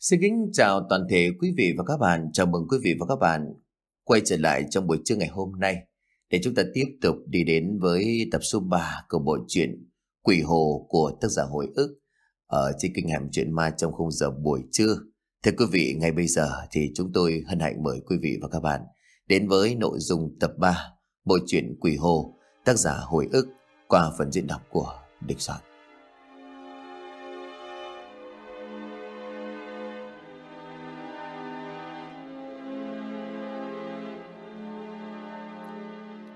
Xin kính chào toàn thể quý vị và các bạn. Chào mừng quý vị và các bạn quay trở lại trong buổi trưa ngày hôm nay để chúng ta tiếp tục đi đến với tập số 3 của bộ truyện Quỷ Hồ của tác giả Hồi ức ở trên kênh hẻm truyện ma trong khung giờ buổi trưa. Thưa quý vị, ngay bây giờ thì chúng tôi hân hạnh mời quý vị và các bạn đến với nội dung tập 3 bộ truyện Quỷ Hồ tác giả Hồi ức qua phần diễn đọc của Địch Soạn.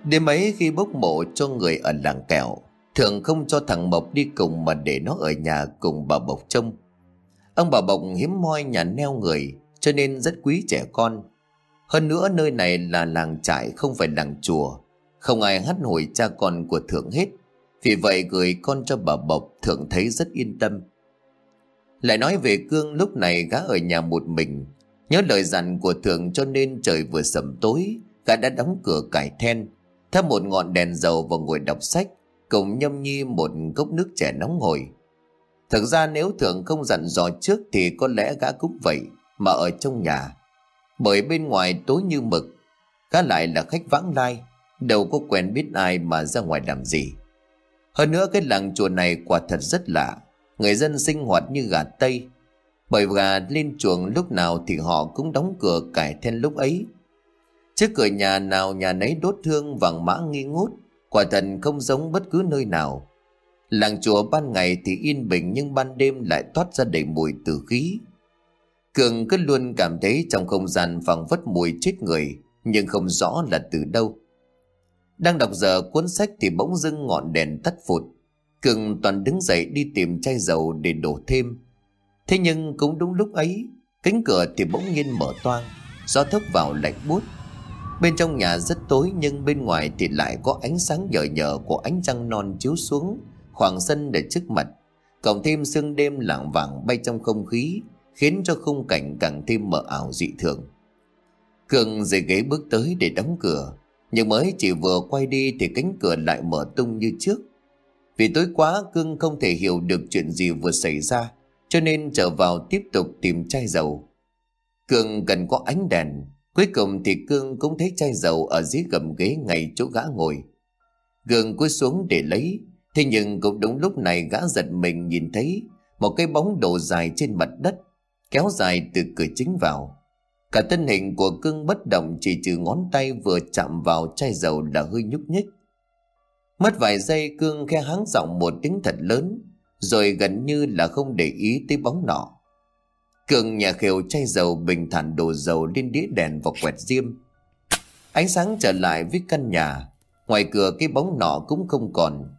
Đêm ấy khi bốc mộ cho người ở làng kẹo Thường không cho thằng Mộc đi cùng mà để nó ở nhà cùng bà Bộc trông. Ông bà Bộc hiếm moi nhà neo người, Cho nên rất quý trẻ con. Hơn nữa nơi này là làng trại, không phải làng chùa. Không ai hắt hồi cha con của Thượng hết. Vì vậy gửi con cho bà Bộc Thượng thấy rất yên tâm. Lại nói về Cương lúc này gã ở nhà một mình. Nhớ lời dặn của Thượng cho nên trời vừa sầm tối, Gã đã đóng cửa cải then thắp một ngọn đèn dầu và ngồi đọc sách, cùng nhâm nhi một cốc nước trẻ nóng hổi. Thực ra nếu thượng không dặn dò trước thì có lẽ gã cũng vậy, mà ở trong nhà. Bởi bên ngoài tối như mực, gã lại là khách vãng lai, đâu có quen biết ai mà ra ngoài làm gì. Hơn nữa cái làng chùa này quả thật rất lạ, người dân sinh hoạt như gà tây. Bởi gà lên chuồng lúc nào thì họ cũng đóng cửa cải then lúc ấy Trước cửa nhà nào nhà nấy đốt thương vàng mã nghi ngút, quả thật không giống bất cứ nơi nào. Làng chùa ban ngày thì yên bình nhưng ban đêm lại toát ra đầy mùi tử khí. Cường cứ luôn cảm thấy trong không gian phẳng vất mùi chết người, nhưng không rõ là từ đâu. Đang đọc giờ cuốn sách thì bỗng dưng ngọn đèn tắt phụt. Cường toàn đứng dậy đi tìm chai dầu để đổ thêm. Thế nhưng cũng đúng lúc ấy, cánh cửa thì bỗng nhiên mở toang, gió thốc vào lạnh buốt Bên trong nhà rất tối, nhưng bên ngoài thì lại có ánh sáng nhờ nhờ của ánh trăng non chiếu xuống, khoảng sân để trước mặt. Cộng thêm sương đêm lảng vảng bay trong không khí, khiến cho khung cảnh càng thêm mờ ảo dị thường. Cường rời ghế bước tới để đóng cửa, nhưng mới chỉ vừa quay đi thì cánh cửa lại mở tung như trước. Vì tối quá, Cương không thể hiểu được chuyện gì vừa xảy ra, cho nên trở vào tiếp tục tìm chai dầu. Cường cần có ánh đèn Cuối cùng thì Cương cũng thấy chai dầu ở dưới gầm ghế ngay chỗ gã ngồi. Gương cúi xuống để lấy, thế nhưng cũng đúng lúc này gã giật mình nhìn thấy một cái bóng đổ dài trên mặt đất, kéo dài từ cửa chính vào. Cả thân hình của Cương bất động chỉ trừ ngón tay vừa chạm vào chai dầu đã hơi nhúc nhích. Mất vài giây Cương khe háng giọng một tiếng thật lớn, rồi gần như là không để ý tới bóng nọ. Cường nhà khều chai dầu bình thản đổ dầu lên đĩa đèn và quẹt diêm. Ánh sáng trở lại với căn nhà. Ngoài cửa cái bóng nọ cũng không còn.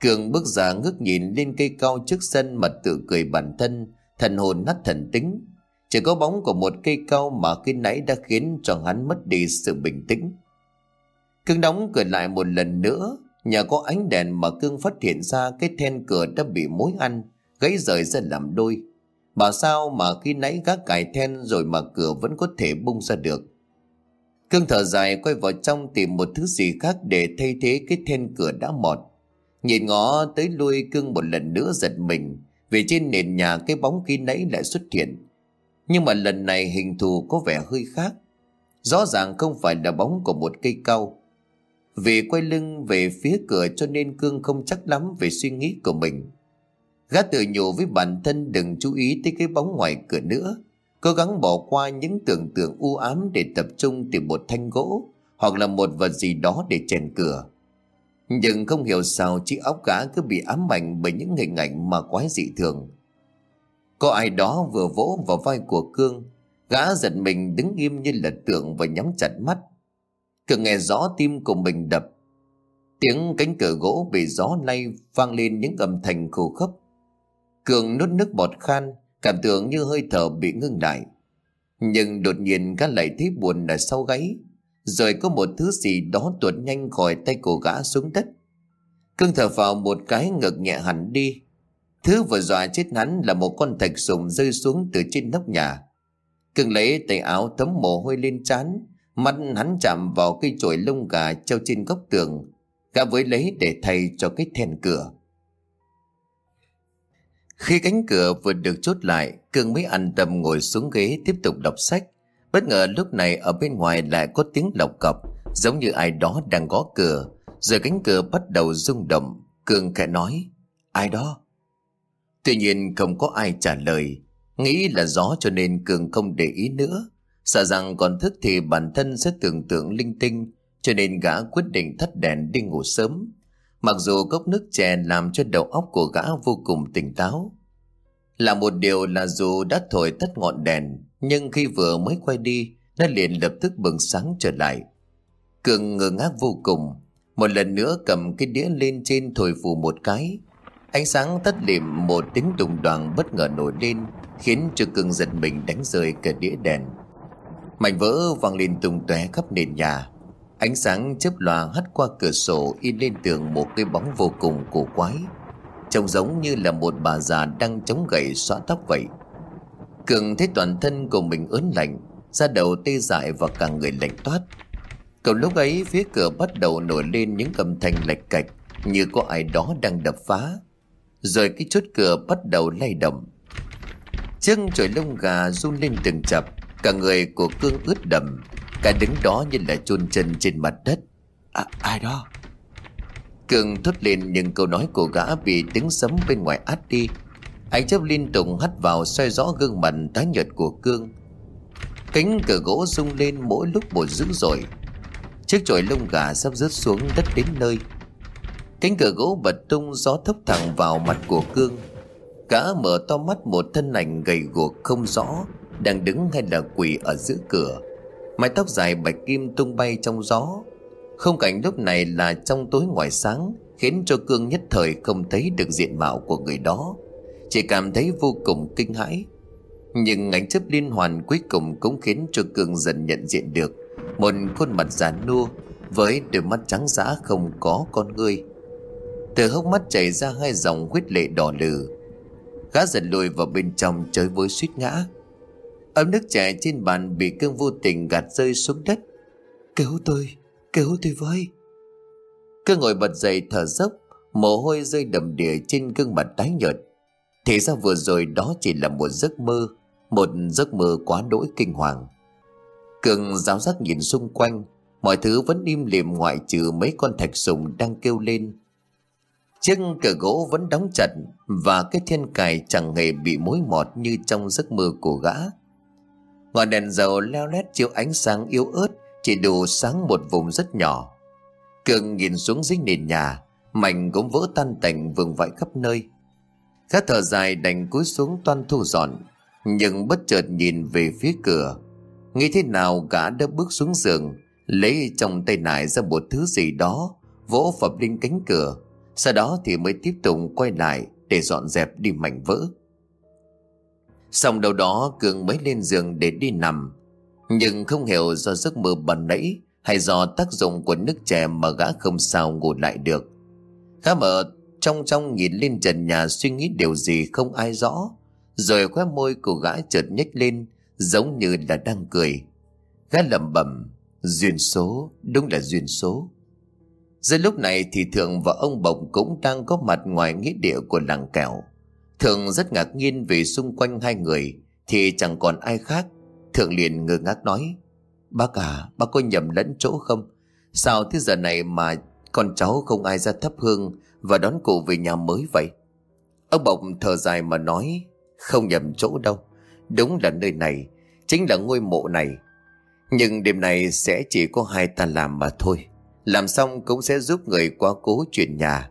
Cường bước ra ngước nhìn lên cây cao trước sân mà tự cười bản thân, thần hồn nát thần tính. Chỉ có bóng của một cây cao mà khi nãy đã khiến cho hắn mất đi sự bình tĩnh. Cương đóng cửa lại một lần nữa, nhà có ánh đèn mà Cương phát hiện ra cái then cửa đã bị mối ăn, gãy rời ra làm đôi. Bảo sao mà khi nãy gác cài then rồi mà cửa vẫn có thể bung ra được. Cương thở dài quay vào trong tìm một thứ gì khác để thay thế cái then cửa đã mọt. Nhìn ngó tới lui cương một lần nữa giật mình, vì trên nền nhà cái bóng khi nãy lại xuất hiện. Nhưng mà lần này hình thù có vẻ hơi khác. Rõ ràng không phải là bóng của một cây cao. Vì quay lưng về phía cửa cho nên Cương không chắc lắm về suy nghĩ của mình. Gã tự nhủ với bản thân đừng chú ý tới cái bóng ngoài cửa nữa. Cố gắng bỏ qua những tưởng tượng u ám để tập trung tìm một thanh gỗ hoặc là một vật gì đó để chèn cửa. Nhưng không hiểu sao chiếc óc gã cứ bị ám ảnh bởi những hình ảnh mà quái dị thường. Có ai đó vừa vỗ vào vai của Cương, gã giật mình đứng im như lật tượng và nhắm chặt mắt. Cương nghe rõ tim của mình đập. Tiếng cánh cửa gỗ bị gió lay vang lên những âm thanh khô khốc. Cường nuốt nước bọt khan, cảm tưởng như hơi thở bị ngưng lại. Nhưng đột nhiên gã lại thấy buồn ở sau gáy, rồi có một thứ gì đó tuột nhanh khỏi tay của gã xuống đất. Cương thở vào một cái ngực nhẹ hẳn đi. Thứ vừa dọa chết hắn là một con thạch sùng rơi xuống từ trên nóc nhà. Cương lấy tay áo thấm mồ hôi lên trán, mắt hắn chạm vào cây chổi lông gà treo trên góc tường. Gã với lấy để thay cho cái then cửa. Khi cánh cửa vừa được chốt lại, Cường mới an tâm ngồi xuống ghế tiếp tục đọc sách. Bất ngờ lúc này ở bên ngoài lại có tiếng lọc cọc, giống như ai đó đang gõ cửa. Rồi cánh cửa bắt đầu rung động, Cường khẽ nói, ai đó? Tuy nhiên không có ai trả lời, nghĩ là gió cho nên Cường không để ý nữa. Sợ rằng còn thức thì bản thân sẽ tưởng tượng linh tinh, cho nên gã quyết định thắt đèn đi ngủ sớm. Mặc dù cốc nước chè làm cho đầu óc của gã vô cùng tỉnh táo. Là một điều là dù đã thổi tắt ngọn đèn, nhưng khi vừa mới quay đi, nó liền lập tức bừng sáng trở lại. Cường ngơ ngác vô cùng, một lần nữa cầm cái đĩa lên trên thổi phù một cái. Ánh sáng tắt liệm một tiếng đùng đoàn bất ngờ nổi lên, khiến cho Cường giật mình đánh rơi cả đĩa đèn. Mảnh vỡ văng lên tung tóe khắp nền nhà. Ánh sáng chớp lòa hắt qua cửa sổ in lên tường một cái bóng vô cùng cổ quái. Trông giống như là một bà già đang chống gậy xóa tóc vậy. Cường thấy toàn thân của mình ớn lạnh, da đầu tê dại và cả người lạnh toát. Cậu lúc ấy phía cửa bắt đầu nổi lên những âm thanh lệch cạch như có ai đó đang đập phá. Rồi cái chốt cửa bắt đầu lay động. Chân trời lông gà run lên từng chập, cả người của Cương ướt đầm, cả đứng đó như là chôn chân trên mặt đất. À, ai đó? Cường thốt lên nhưng câu nói của gã bị tiếng sấm bên ngoài át đi. Ánh chớp liên tục hắt vào xoay rõ gương mặt tái nhợt của Cương. Cánh cửa gỗ rung lên mỗi lúc một dữ dội. Chiếc chổi lông gà sắp rớt xuống đất đến nơi. Cánh cửa gỗ bật tung gió thốc thẳng vào mặt của Cương. Gã mở to mắt một thân ảnh gầy guộc không rõ đang đứng hay là quỳ ở giữa cửa. Mái tóc dài bạch kim tung bay trong gió. Không cảnh lúc này là trong tối ngoài sáng, Khiến cho Cương nhất thời không thấy được diện mạo của người đó. Chỉ cảm thấy vô cùng kinh hãi. Nhưng ánh chấp liên hoàn cuối cùng cũng khiến cho Cương dần nhận diện được Một khuôn mặt già nua Với đôi mắt trắng dã không có con người Từ hốc mắt chảy ra hai dòng huyết lệ đỏ lừ Gã dần lùi vào bên trong chơi với suýt ngã. Ấm nước chảy trên bàn bị cương vô tình gạt rơi xuống đất. Cứu tôi Cứu tôi với. Cứ ngồi bật dậy thở dốc, Mồ hôi rơi đầm đìa trên gương mặt tái nhợt. Thì ra vừa rồi đó chỉ là một giấc mơ, Một giấc mơ quá đỗi kinh hoàng. Cường giáo giác nhìn xung quanh, Mọi thứ vẫn im lìm ngoại trừ mấy con thạch sùng đang kêu lên. Chiếc cửa gỗ vẫn đóng chặt Và cái thiên cài chẳng hề bị mối mọt như trong giấc mơ của gã. Ngọn đèn dầu leo lét chiếu ánh sáng yếu ớt chỉ đủ sáng một vùng rất nhỏ. Cường nhìn xuống dưới nền nhà, mảnh cũng vỡ tan tành vương vãi khắp nơi. Khá thở dài đành cúi xuống toan thu dọn, nhưng bất chợt nhìn về phía cửa. Nghĩ thế nào gã đã bước xuống giường, lấy trong tay nải ra một thứ gì đó, vỗ phập lên cánh cửa. Sau đó thì mới tiếp tục quay lại để dọn dẹp đi mảnh vỡ. Xong đầu đó Cường mới lên giường để đi nằm nhưng không hiểu do giấc mơ bần nãy hay do tác dụng của nước chè mà gã không sao ngủ lại được. Gã mở trong trong nhìn lên trần nhà suy nghĩ điều gì không ai rõ. Rồi khóe môi của gã chợt nhếch lên giống như là đang cười. Gã lẩm bẩm duyên số, đúng là duyên số. Giữa lúc này thì Thượng và ông bồng cũng đang có mặt ngoài nghĩa địa của làng kẹo. Thượng rất ngạc nhiên vì xung quanh hai người thì chẳng còn ai khác. Thượng liền ngơ ngác nói, Bác à bác có nhầm lẫn chỗ không? Sao thế giờ này mà Con cháu không ai ra thắp hương Và đón cụ về nhà mới vậy? Ông Bộc thở dài mà nói, Không nhầm chỗ đâu. Đúng là nơi này, Chính là ngôi mộ này. Nhưng đêm này sẽ chỉ có hai ta làm mà thôi. Làm xong cũng sẽ giúp người quá cố chuyển nhà.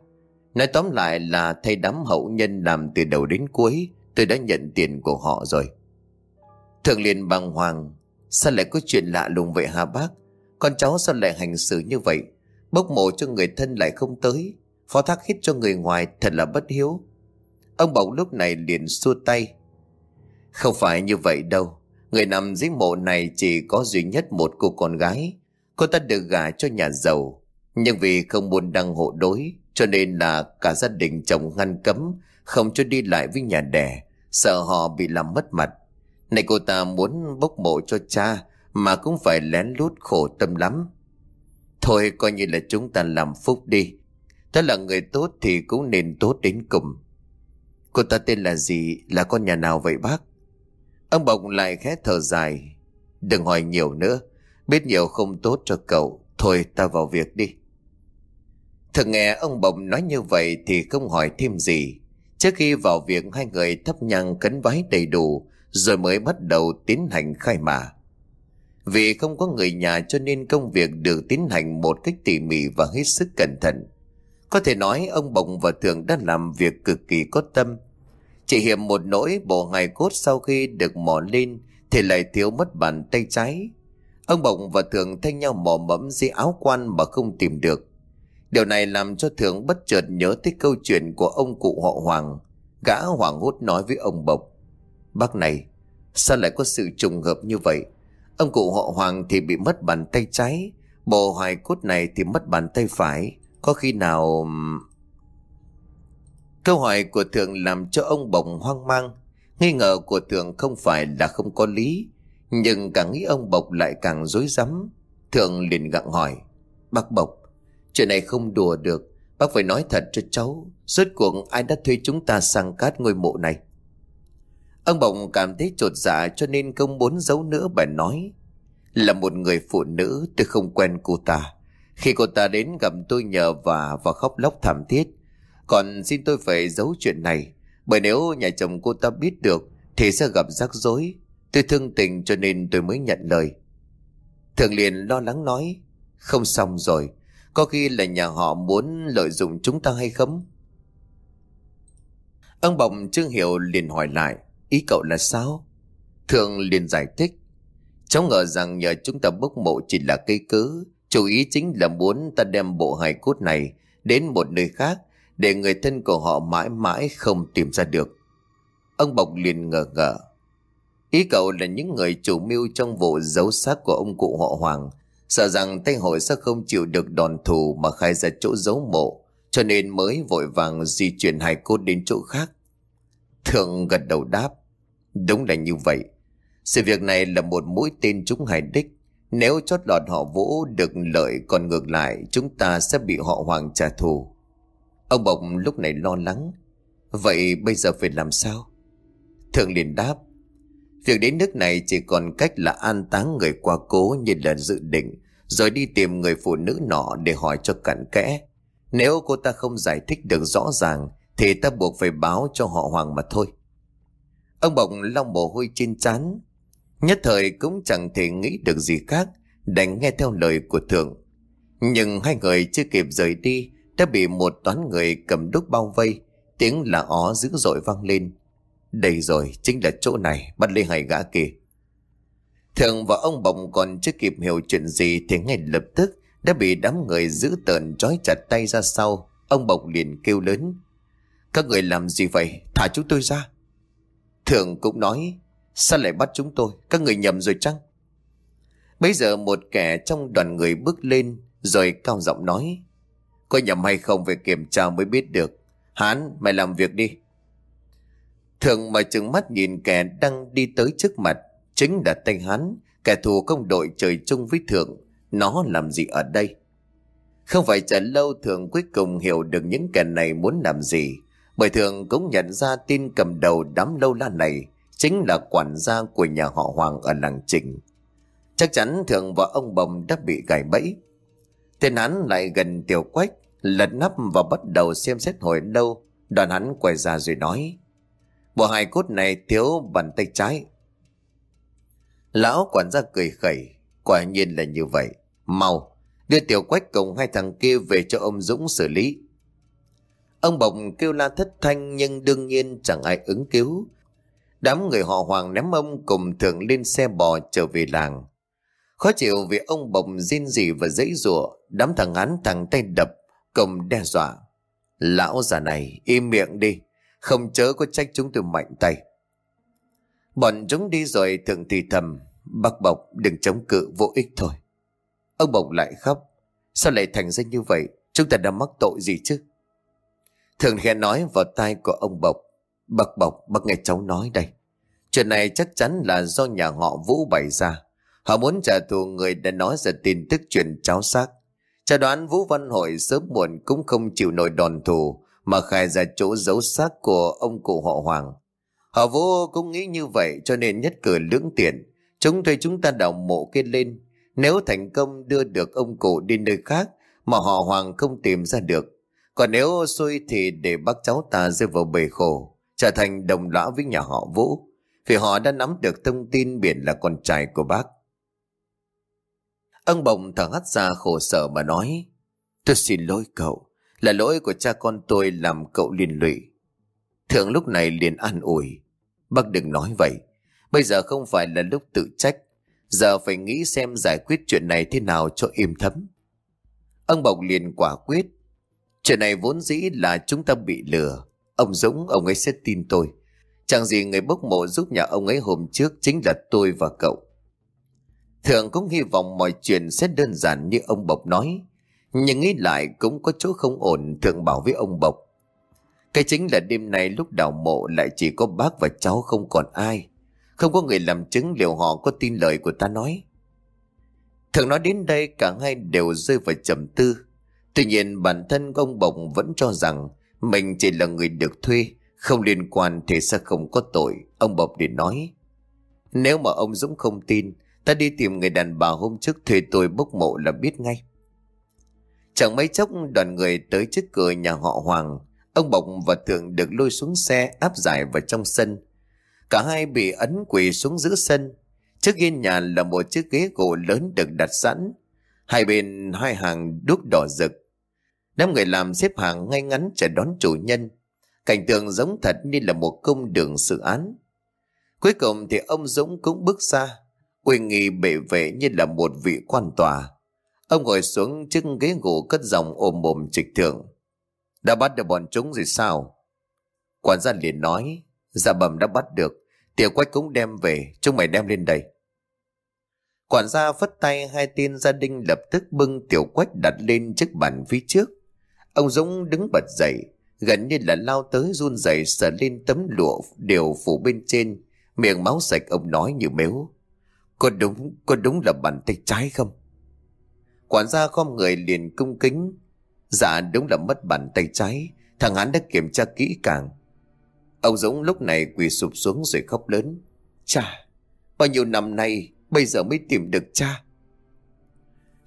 Nói tóm lại là thay đám hậu nhân làm từ đầu đến cuối, Tôi đã nhận tiền của họ rồi. Thường liền bàng hoàng, Sao lại có chuyện lạ lùng vậy hả bác? Con cháu sao lại hành xử như vậy? Bốc mộ cho người thân lại không tới, Phó thác hết cho người ngoài Thật là bất hiếu. Ông Bảo lúc này liền xua tay. Không phải như vậy đâu, Người nằm dưới mộ này chỉ có duy nhất một cô con gái. Cô ta được gả cho nhà giàu, Nhưng vì không muốn đăng hộ đối cho nên là cả gia đình chồng ngăn cấm, Không cho đi lại với nhà đẻ, Sợ họ bị làm mất mặt. Này cô ta muốn bốc mộ cho cha, Mà cũng phải lén lút khổ tâm lắm. Thôi, coi như là chúng ta làm phúc đi. ถ้า là người tốt thì cũng nên tốt đến cùng. Cô ta tên là gì? Là con nhà nào vậy bác? Ông Bộc lại khẽ thở dài. Đừng hỏi nhiều nữa, Biết nhiều không tốt cho cậu. Thôi, ta vào việc đi. Thực nghe ông bồng nói như vậy Thì không hỏi thêm gì. Trước khi vào việc, hai người thắp nhang cấn vái đầy đủ, Rồi mới bắt đầu tiến hành khai mả Vì không có người nhà cho nên công việc được tiến hành một cách tỉ mỉ và hết sức cẩn thận. Có thể nói ông Bồng và Thường đã làm việc cực kỳ có tâm. Chỉ hiểm một nỗi bộ hài cốt sau khi được mỏ lên Thì lại thiếu mất bàn tay trái. Ông Bồng và Thường thay nhau mò mẫm dưới áo quan mà không tìm được. Điều này làm cho thượng bất chợt nhớ tới câu chuyện của ông cụ họ Hoàng. Gã Hoàng hốt nói với ông Bộc. Bác này, sao lại có sự trùng hợp như vậy? Ông cụ họ Hoàng thì bị mất bàn tay trái, bộ hài cốt này thì mất bàn tay phải. Có khi nào... Câu hỏi của thượng làm cho ông Bộc hoang mang. Nghi ngờ của thượng không phải là không có lý, nhưng càng nghĩ ông Bộc lại càng dối rắm thượng liền gặng hỏi. Bác Bộc, Chuyện này không đùa được. Bác phải nói thật cho cháu. Rốt cuộc, ai đã thuê chúng ta sang cát ngôi mộ này? Ông Bồng cảm thấy trột dạ cho nên không muốn giấu nữa, bà nói. Là một người phụ nữ, tôi không quen cô ta. Khi cô ta đến gặp tôi nhờ và và khóc lóc thảm thiết, Còn xin tôi phải giấu chuyện này. Bởi nếu nhà chồng cô ta biết được, Thì sẽ gặp rắc rối. Tôi thương tình cho nên tôi mới nhận lời. Thường liền lo lắng nói, Không xong rồi có khi là nhà họ muốn lợi dụng chúng ta hay không? Ông Bồng chưa hiểu liền hỏi lại, Ý cậu là sao? Thường liền giải thích, Cháu ngờ rằng nhờ chúng ta bốc mộ chỉ là cây cớ, Chủ ý chính là muốn ta đem bộ hài cốt này Đến một nơi khác Để người thân của họ mãi mãi không tìm ra được Ông Bộc liền ngờ ngờ Ý cậu là những người chủ mưu trong vụ giấu xác của ông cụ họ Hoàng Sợ rằng Tây Hội sẽ không chịu được đòn thù mà khai ra chỗ giấu mộ, cho nên mới vội vàng di chuyển hài cốt đến chỗ khác. Thượng gật đầu đáp, đúng là như vậy. Sự việc này là một mũi tên trúng hải đích. Nếu chót lọt họ vũ được lợi còn ngược lại chúng ta sẽ bị họ hoàng trả thù. Ông Bộc lúc này lo lắng. Vậy bây giờ phải làm sao? Thượng liền đáp. Việc đến nước này chỉ còn cách là an táng người qua cố như là dự định, rồi đi tìm người phụ nữ nọ để hỏi cho cặn kẽ. Nếu cô ta không giải thích được rõ ràng, thì ta buộc phải báo cho họ Hoàng mà thôi. Ông Bộc long mồ hôi trên chán, nhất thời cũng chẳng thể nghĩ được gì khác, đành nghe theo lời của thượng. Nhưng hai người chưa kịp rời đi, đã bị một toán người cầm đúc bao vây, tiếng là ó dữ dội vang lên. Đây rồi, chính là chỗ này, bắt lấy hai gã kia. Thường và ông Bồng còn chưa kịp hiểu chuyện gì thì ngay lập tức đã bị đám người giữ tợn trói chặt tay ra sau. Ông Bồng liền kêu lớn. Các người làm gì vậy? Thả chúng tôi ra. Thường cũng nói, sao lại bắt chúng tôi? Các người nhầm rồi chăng? Bây giờ một kẻ trong đoàn người bước lên rồi cao giọng nói. Có nhầm hay không phải kiểm tra mới biết được. Hán, mày làm việc đi. Thường mà chừng mắt nhìn kẻ đang đi tới trước mặt, chính là tay hắn, kẻ thù công đội trời chung với thượng, nó làm gì ở đây? Không phải chờ lâu thường cuối cùng hiểu được những kẻ này muốn làm gì, bởi thường cũng nhận ra tin cầm đầu đám lâu la này chính là quản gia của nhà họ Hoàng ở làng Trình. Chắc chắn thường và ông Bồng đã bị gài bẫy. Tên hắn lại gần tiểu quách, lật nắp và bắt đầu xem xét hồi lâu, đoàn hắn quay ra rồi nói. Bộ hài cốt này thiếu bàn tay trái. Lão quản gia cười khẩy, quả nhiên là như vậy. Mau, đưa tiểu quách cùng hai thằng kia về cho ông Dũng xử lý. Ông Bồng kêu la thất thanh nhưng đương nhiên chẳng ai ứng cứu. Đám người họ hoàng ném ông cùng thường lên xe bò trở về làng. Khó chịu vì ông Bồng rên rỉ và dãy rủa đám thằng án thằng tay đập, cùng đe dọa. Lão già này, im miệng đi, không chớ có trách chúng tôi mạnh tay. Bọn chúng đi rồi thượng thì thầm. Bác Bộc đừng chống cự vô ích thôi. Ông Bộc lại khóc. Sao lại thành ra như vậy? Chúng ta đã mắc tội gì chứ? Thường khẽ nói vào tai của ông Bộc. Bác Bộc, bác nghe cháu nói đây. Chuyện này chắc chắn là do nhà họ Vũ bày ra. Họ muốn trả thù người đã nói ra tin tức chuyện cháu xác. Cha đoán Vũ Văn Hội sớm muộn cũng không chịu nổi đòn thù mà khai ra chỗ giấu xác của ông cụ họ Hoàng. Họ vô cũng nghĩ như vậy cho nên nhất cử lưỡng tiện. Chúng thuê chúng ta đào mộ kia lên. Nếu thành công đưa được ông cụ đi nơi khác mà họ Hoàng không tìm ra được. Còn nếu xui thì để bác cháu ta rơi vào bể khổ, trở thành đồng lõa với nhà họ Vũ. Vì họ đã nắm được thông tin biển là con trai của bác. Ông Bồng thở hắt ra khổ sở mà nói Tôi xin lỗi cậu là lỗi của cha con tôi làm cậu liên lụy. Thượng lúc này liền an ủi. Bác đừng nói vậy. Bây giờ không phải là lúc tự trách. Giờ phải nghĩ xem giải quyết chuyện này thế nào cho im thấm. Ông Bộc liền quả quyết. Chuyện này vốn dĩ là chúng ta bị lừa. Ông Dũng, ông ấy sẽ tin tôi. Chẳng gì người bốc mộ giúp nhà ông ấy hôm trước Chính là tôi và cậu. Thượng cũng hy vọng mọi chuyện sẽ đơn giản như ông Bộc nói. Nhưng nghĩ lại cũng có chỗ không ổn Thượng bảo với ông Bộc. Cái chính là đêm nay lúc đào mộ lại chỉ có bác và cháu không còn ai. Không có người làm chứng liệu họ có tin lời của ta nói. Thượng nói đến đây cả hai đều rơi vào trầm tư. Tuy nhiên bản thân ông Bộc vẫn cho rằng mình chỉ là người được thuê, không liên quan thì sẽ không có tội. Ông Bộc để nói. Nếu mà ông Dũng không tin, Ta đi tìm người đàn bà hôm trước thuê tôi bốc mộ là biết ngay. Chẳng mấy chốc, đoàn người tới trước cửa nhà họ Hoàng. Ông Bộc và Thượng được lôi xuống xe, áp giải vào trong sân. Cả hai bị ấn quỳ xuống giữa sân. Trước hiên nhà là một chiếc ghế gỗ lớn được đặt sẵn. Hai bên, hai hàng đuốc đỏ rực. Năm người làm xếp hàng ngay ngắn chờ đón chủ nhân. Cảnh tượng giống thật như là một công đường sự án. Cuối cùng thì ông Dũng cũng bước ra, uy nghi bệ vệ như là một vị quan tòa. Ông ngồi xuống chiếc ghế gỗ cất giọng ôm mồm trịch thượng. Đã bắt được bọn chúng rồi sao? Quản gia liền nói, dạ bẩm đã bắt được, tiểu quách cũng đem về, chúng mày đem lên đây. Quản gia phất tay hai tên gia đình lập tức bưng tiểu quách đặt lên chiếc bàn phía trước. Ông Dũng đứng bật dậy, gần như là lao tới run rẩy sờ lên tấm lụa đều phủ bên trên, miệng máu sạch ông nói như mếu. Có đúng, có đúng là bàn tay trái không? Quản gia khom người liền cung kính. Dạ đúng là mất bàn tay trái. Thằng hắn đã kiểm tra kỹ càng. Ông Dũng lúc này quỳ sụp xuống rồi khóc lớn. Cha, bao nhiêu năm nay bây giờ mới tìm được cha.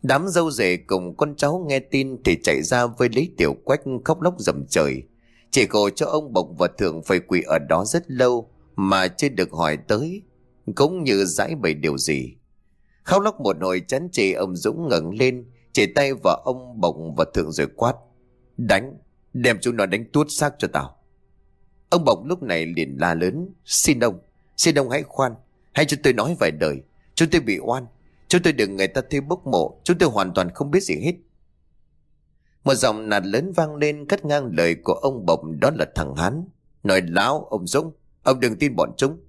Đám dâu rể cùng con cháu nghe tin thì chạy ra với lấy tiểu quách khóc lóc dầm trời. Chỉ khổ cho ông Bộc và Thượng phải quỳ ở đó rất lâu mà chưa được hỏi tới cũng như giải bày điều gì. Khóc lóc một hồi chán chê ông Dũng ngẩng lên, chỉ tay vào ông Bồng và Thượng rồi quát. Đánh, đem chúng nó đánh tuốt xác cho tao. Ông Bồng lúc này liền la lớn, xin ông, xin ông hãy khoan, hãy cho tôi nói vài đời. Chúng tôi bị oan, chúng tôi được người ta thuê bốc mộ, chúng tôi hoàn toàn không biết gì hết. Một giọng nạt lớn vang lên cắt ngang lời của ông Bồng đó là thằng Hán. Nói láo, ông Dũng, ông đừng tin bọn chúng.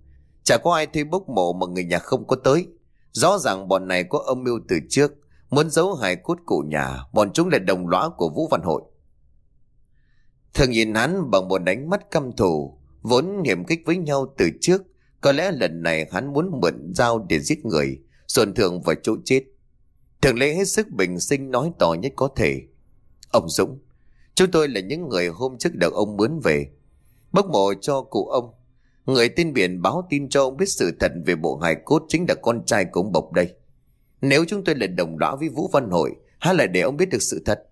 Chả có ai thuê bốc mộ mà người nhà không có tới. Rõ ràng bọn này có âm mưu từ trước, muốn giấu hài cốt cụ nhà, bọn chúng là đồng lõa của Vũ Văn Hội. Thường nhìn hắn bằng một đánh mắt căm thù, vốn hiểm kích với nhau từ trước, có lẽ lần này hắn muốn mượn dao để giết người, xuân thường vào chỗ chết. Thường lấy hết sức bình sinh nói to nhất có thể. Ông Dũng, chúng tôi là những người hôm trước được ông mướn về. Bốc mộ cho cụ ông, Người tin biển báo tin cho ông biết sự thật về bộ hài cốt chính là con trai của ông Bộc đây. Nếu chúng tôi là đồng lõa với Vũ Văn Hội, hay là để ông biết được sự thật?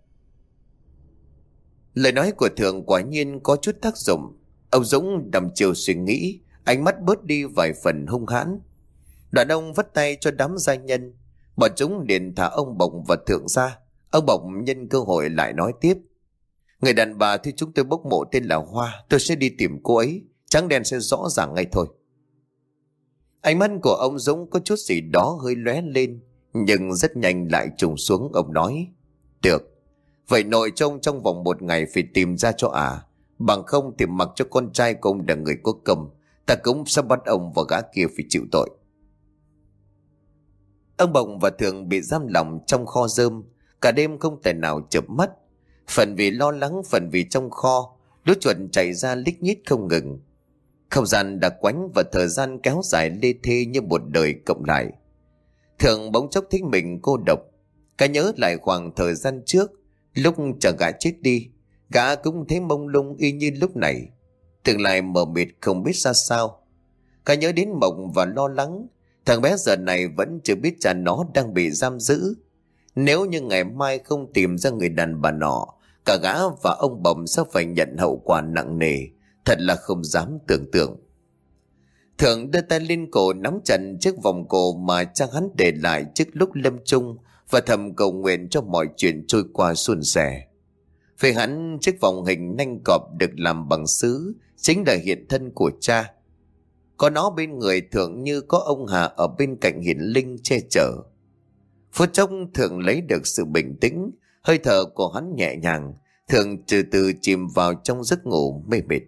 Lời nói của Thượng quả nhiên có chút tác dụng. Ông Dũng đầm chiều suy nghĩ, ánh mắt bớt đi vài phần hung hãn. Đoạn ông vất tay cho đám gia nhân. Bọn chúng liền thả ông Bộc và Thượng ra. Ông Bộc nhân cơ hội lại nói tiếp. Người đàn bà thì chúng tôi bốc mộ tên là Hoa, tôi sẽ đi tìm cô ấy. Trắng đen sẽ rõ ràng ngay thôi. Ánh mắt của ông Dũng có chút gì đó hơi lóe lên, Nhưng rất nhanh lại trùng xuống. Ông nói, Được. Vậy nội trông trong vòng một ngày phải tìm ra cho à Bằng không thì mặc cho con trai của ông là người có cầm Ta cũng sẽ bắt ông và gã kia phải chịu tội. Ông Bồng và Thường bị giam lòng trong kho rơm, Cả đêm không thể nào chợp mắt. Phần vì lo lắng, Phần vì trong kho, Lũ chuột chạy ra lít nhít không ngừng không gian đã quánh và thời gian kéo dài lê thê như một đời cộng lại. Thường bỗng chốc thấy mình cô độc. Cả nhớ lại khoảng thời gian trước, lúc chờ gã chết đi. Gã cũng thấy mông lung y như lúc này. Tương lai mờ mịt không biết ra sao. Cả nhớ đến mộng và lo lắng. Thằng bé giờ này vẫn chưa biết cha nó đang bị giam giữ. Nếu như ngày mai không tìm ra người đàn bà nọ, cả gã và ông bồng sẽ phải nhận hậu quả nặng nề. Thật là không dám tưởng tượng. Thượng đưa tay lên cổ nắm chặt chiếc vòng cổ mà cha hắn để lại trước lúc lâm chung và thầm cầu nguyện cho mọi chuyện trôi qua suôn sẻ. Về hắn, chiếc vòng hình nanh cọp được làm bằng sứ, chính là hiện thân của cha. Có nó bên người thượng như có ông Hà ở bên cạnh hiển linh che chở. Phút chốc thượng lấy được sự bình tĩnh, hơi thở của hắn nhẹ nhàng, thượng từ từ chìm vào trong giấc ngủ mê mệt.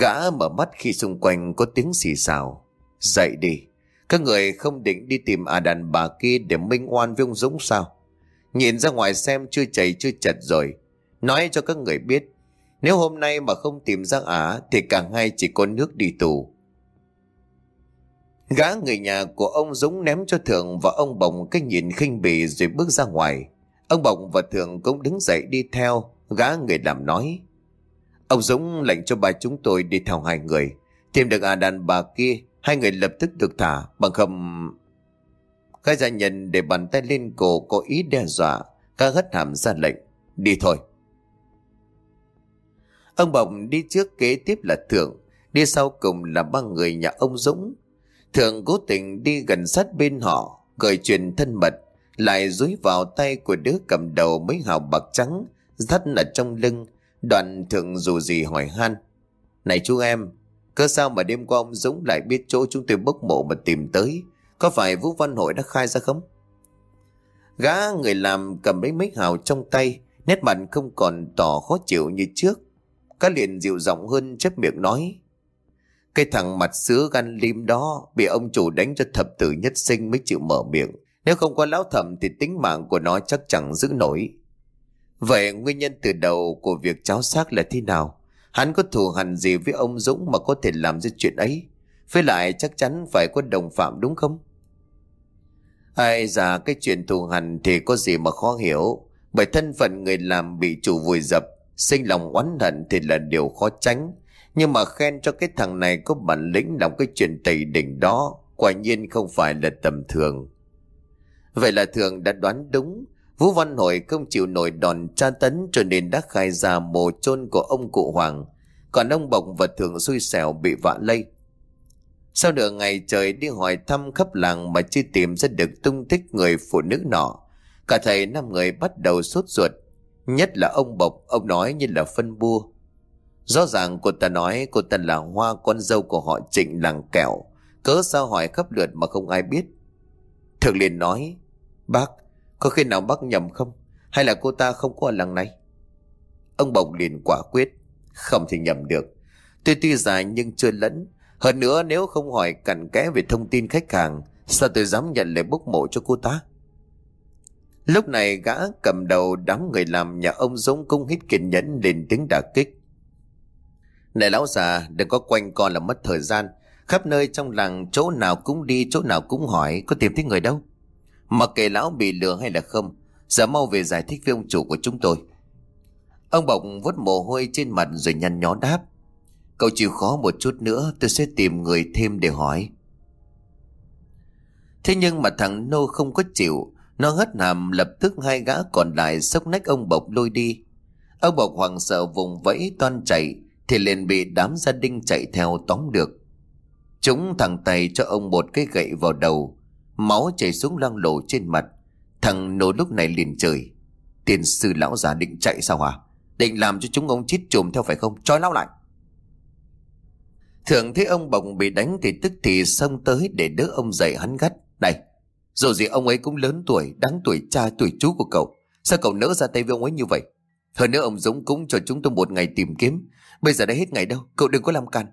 Gã mở mắt khi xung quanh có tiếng xì xào. Dậy đi, các người không định đi tìm à đàn bà kia để minh oan với ông Dũng sao? Nhìn ra ngoài xem chưa chảy chưa chật rồi. Nói cho các người biết, nếu hôm nay mà không tìm ra ả thì cả hai chỉ có nước đi tù. Gã người nhà của ông Dũng ném cho Thượng và ông Bồng cái nhìn khinh bỉ rồi bước ra ngoài. Ông Bồng và Thượng cũng đứng dậy đi theo, gã người làm nói. Ông Dũng lệnh cho bà chúng tôi đi theo hai người. Tìm được à đàn bà kia, hai người lập tức được thả, bằng không... Khai gia nhân để bàn tay lên cổ có ý đe dọa, ca hất hàm ra lệnh. Đi thôi. Ông Bồng đi trước kế tiếp là Thượng, đi sau cùng là ba người nhà ông Dũng. Thượng cố tình đi gần sát bên họ, gợi chuyện thân mật, lại dúi vào tay của đứa cầm đầu mấy hào bạc trắng, dắt ở trong lưng, đoạn thượng dù gì hỏi han. Này chú em, cơ sao mà đêm qua ông Dũng lại biết chỗ chúng tôi bốc mộ mà tìm tới, có phải Vũ Văn Hội đã khai ra không? Gã người làm cầm lấy mấy hào trong tay, nét mặt không còn tỏ khó chịu như trước. Cá liền dịu giọng hơn chép miệng nói. Cái thằng mặt sứa gan lim đó bị ông chủ đánh cho thập tử nhất sinh mới chịu mở miệng. Nếu không có lão thẩm thì tính mạng của nó chắc chẳng giữ nổi. Vậy nguyên nhân từ đầu của việc cháo xác là thế nào? Hắn có thù hằn gì với ông Dũng mà có thể làm ra chuyện ấy? Với lại chắc chắn phải có đồng phạm đúng không? Ai già cái chuyện thù hằn thì có gì mà khó hiểu. Bởi thân phận người làm bị chủ vùi dập, sinh lòng oán hận thì là điều khó tránh. Nhưng mà khen cho cái thằng này có bản lĩnh làm cái chuyện tẩy đỉnh đó, quả nhiên không phải là tầm thường. Vậy là thường đã đoán đúng, Vũ Văn Hội không chịu nổi đòn tra tấn cho nên đã khai ra mồ chôn của ông cụ Hoàng. Còn ông Bộc và Thường xui xẻo bị vạ lây. Sau nửa ngày trời đi hỏi thăm khắp làng mà chưa tìm ra được tung tích người phụ nữ nọ. Cả thầy năm người bắt đầu sốt ruột. Nhất là ông Bộc, ông nói như là phân bua. Rõ ràng cô ta nói cô ta là Hoa con dâu của họ trịnh làng kẹo. Cớ sao hỏi khắp lượt mà không ai biết. Thường liền nói, bác, có khi nào bác nhầm không? Hay là cô ta không có ở làng này? Ông Bồng liền quả quyết. Không thể nhầm được. Tuy tuy dài nhưng chưa lẫn. Hơn nữa nếu không hỏi cặn kẽ về thông tin khách hàng, sao tôi dám nhận lời bốc mộ cho cô ta? Lúc này gã cầm đầu đám người làm nhà ông giống cung hít kiên nhẫn lên tiếng đả kích. Này lão già, đừng có quanh con là mất thời gian. Khắp nơi trong làng chỗ nào cũng đi, chỗ nào cũng hỏi, có tìm thấy người đâu. Mặc kệ lão bị lừa hay là không, giờ mau về giải thích với ông chủ của chúng tôi. Ông Bọc vút mồ hôi trên mặt rồi nhăn nhó đáp. Cậu chịu khó một chút nữa tôi sẽ tìm người thêm để hỏi. Thế nhưng mà thằng Nô không có chịu, nó hất hàm lập tức hai gã còn lại sốc nách ông Bộc lôi đi. Ông Bộc hoàng sợ vùng vẫy toan chạy thì liền bị đám gia đình chạy theo tóm được. Chúng thằng tay cho ông một cái gậy vào đầu, máu chảy xuống loang lổ trên mặt. Thằng Nô lúc này liền trời Tiền sư lão già định chạy sao hả? Định làm cho chúng ông chít chùm theo phải không? Trói lão lại. Thường thấy ông Bồng bị đánh thì tức thì xông tới để đỡ ông dậy hắn gắt. Này, dù gì ông ấy cũng lớn tuổi, đáng tuổi cha tuổi chú của cậu. Sao cậu nỡ ra tay với ông ấy như vậy? Hơn nữa ông Dũng cũng cho chúng tôi một ngày tìm kiếm. Bây giờ đã hết ngày đâu, cậu đừng có làm can.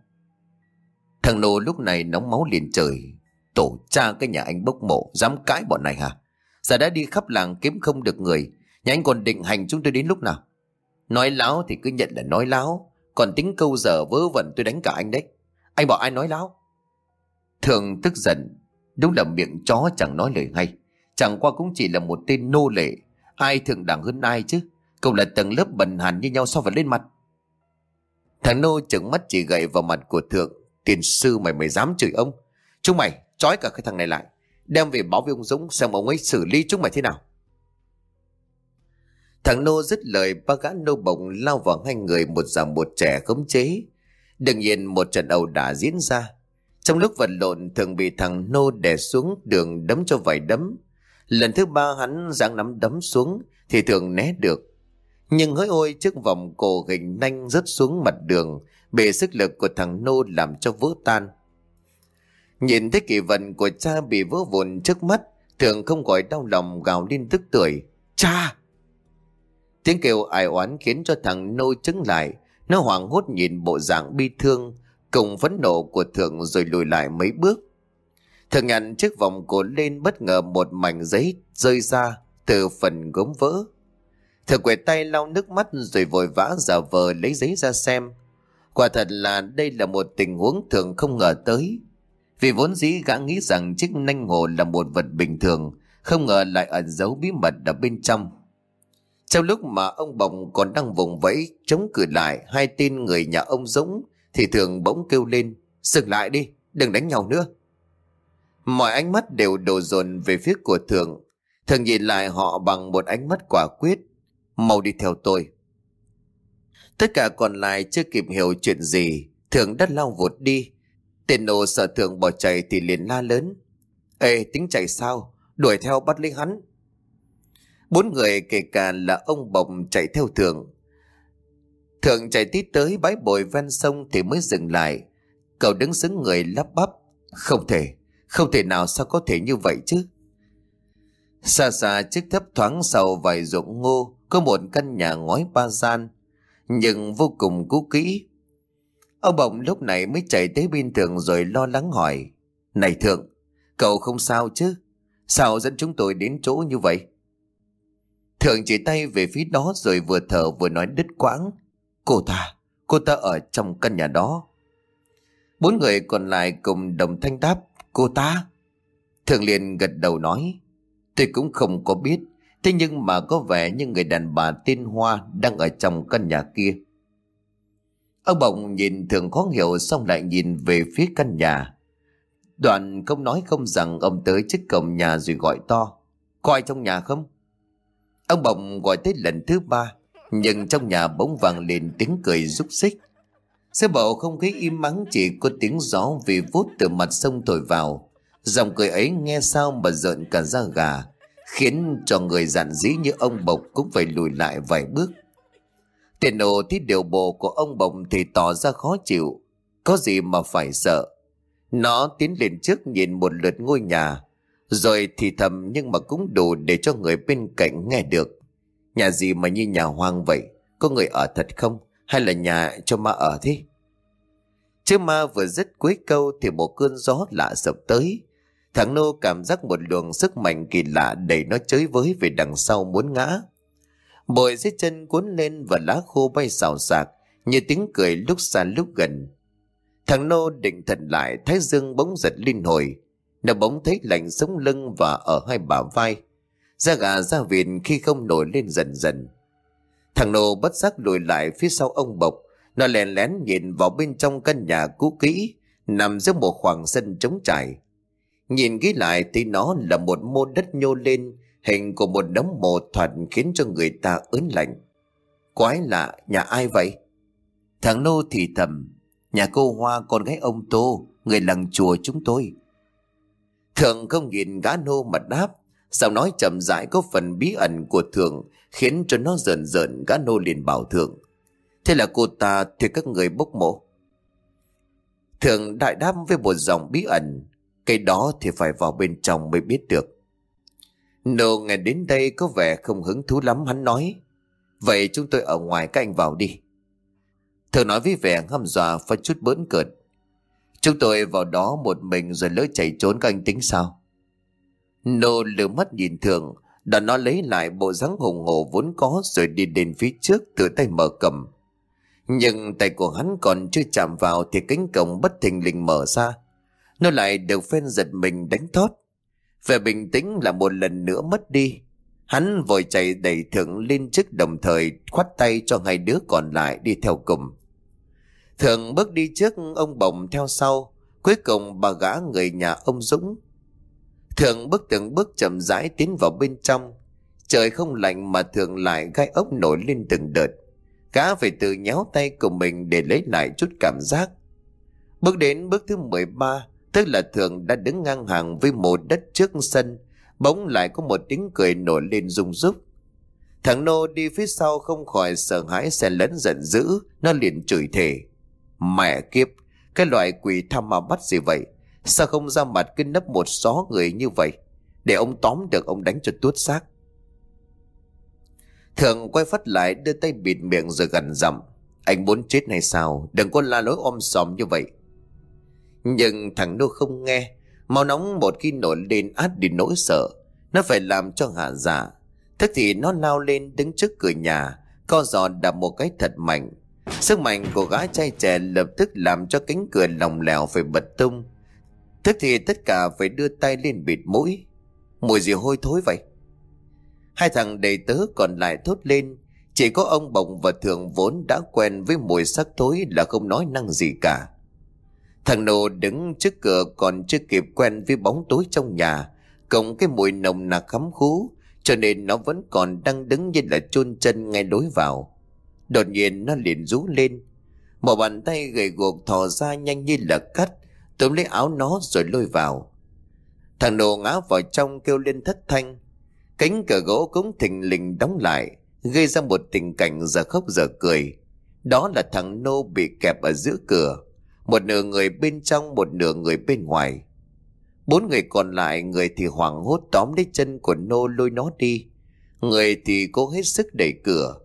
Thằng Nô lúc này nóng máu liền trời. Tổ cha cái nhà anh bốc mộ, dám cãi bọn này hả? Giờ đã đi khắp làng kiếm không được người. Nhà anh còn định hành chúng tôi đến lúc nào? Nói láo thì cứ nhận là nói láo. Còn tính câu giờ vớ vẩn tôi đánh cả anh đấy. Anh bảo ai nói láo? Thường tức giận. Đúng là miệng chó chẳng nói lời hay. Chẳng qua cũng chỉ là một tên nô lệ. Ai thượng đẳng hơn ai chứ? Cậu là tầng lớp bần hàn như nhau sao phải lên mặt Thằng nô chừng mắt chỉ gậy vào mặt của thượng Tiền sư mày mày dám chửi ông Chúng mày trói cả cái thằng này lại, Đem về báo với ông Dũng xem ông ấy xử lý chúng mày thế nào. Thằng nô dứt lời ba gã nô bồng lao vào hai người, một già một trẻ khống chế. Đương nhiên, một trận ẩu đả diễn ra. Trong lúc vật lộn, thường bị thằng nô đè xuống đường đấm cho vài đấm. Lần thứ ba hắn giáng nắm đấm xuống, thì thường né được. Nhưng hỡi ôi trước vòng cổ hình nanh rớt xuống mặt đường bề sức lực của thằng nô làm cho vỡ tan nhìn thấy kỳ vận của cha bị vỡ vụn trước mắt, thường không gọi đau lòng gào lên tức tuổi cha! Tiếng kêu ai oán khiến cho thằng nô chứng lại. Nó hoảng hốt nhìn bộ dạng bi thương, cùng phấn nộ của thượng rồi lùi lại mấy bước. Thường nhận chiếc vòng cổ lên bất ngờ một mảnh giấy rơi ra từ phần gốm vỡ. Thượng quẹt tay lau nước mắt rồi vội vã giả vờ lấy giấy ra xem. Quả thật là đây là một tình huống thường không ngờ tới. Vì vốn dĩ gã nghĩ rằng chiếc nanh hồ là một vật bình thường, không ngờ lại ẩn giấu bí mật ở bên trong. Trong lúc mà ông Bồng còn đang vùng vẫy chống cự lại hai tên người nhà ông Dũng thì thường bỗng kêu lên Dừng lại đi, đừng đánh nhau nữa. Mọi ánh mắt đều đổ dồn về phía của thường. Thường nhìn lại họ bằng một ánh mắt quả quyết mau đi theo tôi. Tất cả còn lại chưa kịp hiểu chuyện gì, thường đã lao vụt đi. Tên nô sợ thượng bỏ chạy thì liền la lớn. Ê, tính chạy sao? Đuổi theo bắt lấy hắn. Bốn người kể cả là ông Bồng chạy theo thượng, thượng chạy tít tới bãi bồi ven sông thì mới dừng lại. Cậu đứng xứng người lắp bắp. Không thể, không thể nào sao có thể như vậy chứ. Xa xa chiếc thấp thoáng sau vài ruộng ngô có một căn nhà ngói ba gian, nhưng vô cùng cũ kỹ. Ông Bồng lúc này mới chạy tới bên thượng rồi lo lắng hỏi. Này thượng, cậu không sao chứ? Sao dẫn chúng tôi đến chỗ như vậy? Thượng chỉ tay về phía đó rồi vừa thở vừa nói đứt quãng. Cô ta, cô ta ở trong căn nhà đó. Bốn người còn lại cùng đồng thanh đáp. Cô ta? Thượng liền gật đầu nói. Tôi cũng không có biết Thế nhưng mà có vẻ như người đàn bà tên Hoa đang ở trong căn nhà kia. Ông Bồng nhìn thường khó hiểu xong lại nhìn về phía căn nhà. Đoạn không nói không rằng ông tới trước cổng nhà rồi gọi to. Có ai trong nhà không? Ông Bồng gọi tới lần thứ ba, nhưng trong nhà bỗng vang lên tiếng cười rúc xích. Xe bầu không khí im mắng chỉ có tiếng gió vì vút từ mặt sông thổi vào. Dòng cười ấy nghe sao mà giận cả da gà, khiến cho người giản dĩ như ông Bộc cũng phải lùi lại vài bước. Tiền ồ thấy điều bộ của ông bồng thì tỏ ra khó chịu, có gì mà phải sợ. Nó tiến lên trước nhìn một lượt ngôi nhà, rồi thì thầm nhưng mà cũng đủ để cho người bên cạnh nghe được. Nhà gì mà như nhà hoang vậy, có người ở thật không, hay là nhà cho ma ở thế? Chứ ma vừa dứt cuối câu thì một cơn gió lạ sập tới, Thằng Nô cảm giác một luồng sức mạnh kỳ lạ đẩy nó chới với về đằng sau muốn ngã. Bội dưới chân cuốn lên và lá khô bay xào xạc như tiếng cười lúc xa lúc gần. Thằng Nô định thần lại thái dương bỗng giật linh hồi. Nó bỗng thấy lạnh sống lưng và ở hai bả vai. Da gà da vịt khi không nổi lên dần dần. Thằng Nô bất giác lùi lại phía sau ông Bộc. Nó lèn lén nhìn vào bên trong căn nhà cũ kỹ, nằm giữa một khoảng sân trống trải. Nhìn kỹ lại thì nó là một mô đất nhô lên, hình của một đống mộ thoạt khiến cho người ta ớn lạnh. Quái lạ, nhà ai vậy? Thằng Nô thì thầm, nhà cô Hoa con gái ông Tô, người làng chùa chúng tôi. Thượng không nhìn gã nô mà đáp, sao nói chậm rãi có phần bí ẩn của thượng khiến cho nó rợn rợn gã nô liền bảo thượng. Thế là cô ta thì các người bốc mộ. Thượng đại đáp với một dòng bí ẩn, cái đó thì phải vào bên trong mới biết được. Nô nghe đến đây có vẻ không hứng thú lắm hắn nói. Vậy chúng tôi ở ngoài các anh vào đi. Thường nói với vẻ hăm dọa và chút bỡn cợt. Chúng tôi vào đó một mình rồi lỡ chạy trốn các anh tính sao? Nô lửa mắt nhìn thường, đã nó lấy lại bộ dáng hùng hổ vốn có rồi đi đến phía trước từ tay mở cầm. Nhưng tay của hắn còn chưa chạm vào thì cánh cổng bất thình lình mở ra. Nó lại được phen giật mình đánh thót về bình tĩnh là một lần nữa mất đi. Hắn vội chạy đẩy thượng lên trước đồng thời khoát tay cho hai đứa còn lại đi theo cùng. Thượng bước đi trước ông bồng theo sau, cuối cùng bà gã người nhà ông Dũng. Thượng bước từng bước chậm rãi tiến vào bên trong, trời không lạnh mà Thượng lại gai ốc nổi lên từng đợt. Gã phải tự nhéo tay của mình để lấy lại chút cảm giác. Bước đến bước thứ 13, tức là Thượng đã đứng ngang hàng với một đất trước sân, bỗng lại có một tiếng cười nổi lên rung rúc. Thằng Nô đi phía sau không khỏi sợ hãi xen lẫn giận dữ, nó liền chửi thề. Mẹ kiếp, cái loại quỷ tham ma bắt gì vậy? Sao không ra mặt cứ nấp một xó người như vậy? Để ông tóm được ông đánh cho tuốt xác. Thượng quay phát lại đưa tay bịt miệng rồi gần dặm. Anh muốn chết hay sao? Đừng có la lối om sòm như vậy. Nhưng thằng Nô không nghe. Màu nóng một khi nổi lên át đi nỗi sợ. Nó phải làm cho hạ giả. Thế thì nó lao lên đứng trước cửa nhà. Co giò đạp một cái thật mạnh. Sức mạnh của gã trai trẻ lập tức làm cho cánh cửa lòng lèo phải bật tung. Tức thì tất cả phải đưa tay lên bịt mũi. Mùi gì hôi thối vậy? Hai thằng đầy tớ còn lại thốt lên. Chỉ có ông Bồng và Thường vốn đã quen với mùi sắc thối là không nói năng gì cả. Thằng Nô đứng trước cửa còn chưa kịp quen với bóng tối trong nhà, cộng cái mùi nồng nặc khắm khú, cho nên nó vẫn còn đang đứng như là chôn chân ngay đối vào. Đột nhiên nó liền rú lên, một bàn tay gầy guộc thò ra nhanh như là cắt, túm lấy áo nó rồi lôi vào. Thằng Nô ngã vào trong kêu lên thất thanh, cánh cửa gỗ cũng thình lình đóng lại, gây ra một tình cảnh giờ khóc giờ cười. Đó là thằng Nô bị kẹp ở giữa cửa một nửa người bên trong, một nửa người bên ngoài. Bốn người còn lại, người thì hoảng hốt tóm lấy chân của nô lôi nó đi. Người thì cố hết sức đẩy cửa.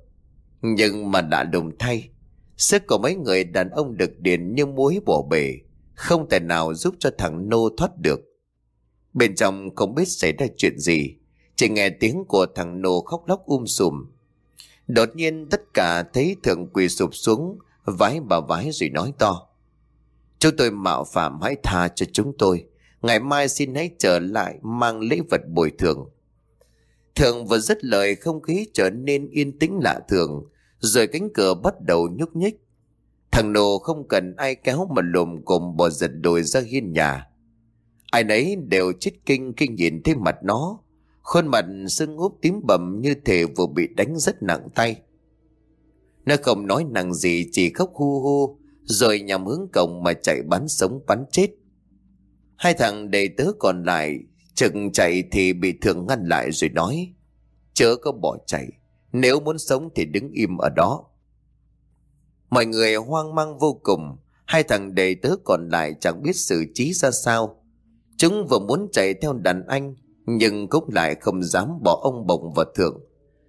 Nhưng mà đã đồng thay. Sức của mấy người đàn ông được điền như muối bỏ bể, không thể nào giúp cho thằng nô thoát được. Bên trong không biết xảy ra chuyện gì, chỉ nghe tiếng của thằng nô khóc lóc um sùm. Đột nhiên tất cả thấy thượng quỳ sụp xuống, vái bà vái rồi nói to. Chúng tôi mạo phạm hãy tha cho chúng tôi. Ngày mai xin hãy trở lại mang lễ vật bồi thường. Thường vừa dứt lời không khí trở nên yên tĩnh lạ thường, rồi cánh cửa bắt đầu nhúc nhích. Thằng nô không cần ai kéo mà lùm cùng bò giật đồi ra hiên nhà. Ai nấy đều chết kinh khi nhìn thấy mặt nó. Khuôn mặt sưng úp tím bầm như thể vừa bị đánh rất nặng tay. Nó không nói nặng gì chỉ khóc hu hu rồi nhằm hướng cổng mà chạy bắn sống bắn chết. Hai thằng đầy tớ còn lại chừng chạy thì bị thường ngăn lại rồi nói, chớ có bỏ chạy, nếu muốn sống thì đứng im ở đó. Mọi người hoang mang vô cùng, hai thằng đầy tớ còn lại chẳng biết xử trí ra sao. Chúng vừa muốn chạy theo đàn anh, nhưng cũng lại không dám bỏ ông bồng và thượng.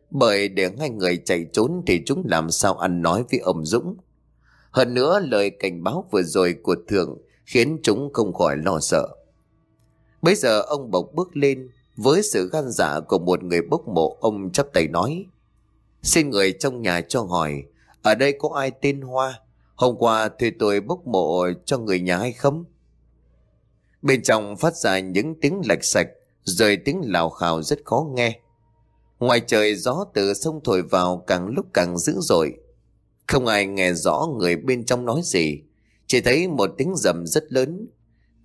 Bởi để hai người chạy trốn thì chúng làm sao ăn nói với ông Dũng? Hơn nữa, lời cảnh báo vừa rồi của thượng khiến chúng không khỏi lo sợ. Bây giờ ông Bộc bước lên với sự gan dạ của một người bốc mộ ông chắp tay nói, Xin người trong nhà cho hỏi, ở đây có ai tên Hoa hôm qua thuê tôi bốc mộ cho người nhà hay không? Bên trong phát ra những tiếng lạch sạch rồi tiếng lào khào rất khó nghe. Ngoài trời gió từ sông thổi vào càng lúc càng dữ dội không ai nghe rõ người bên trong nói gì, chỉ thấy một tiếng rầm rất lớn.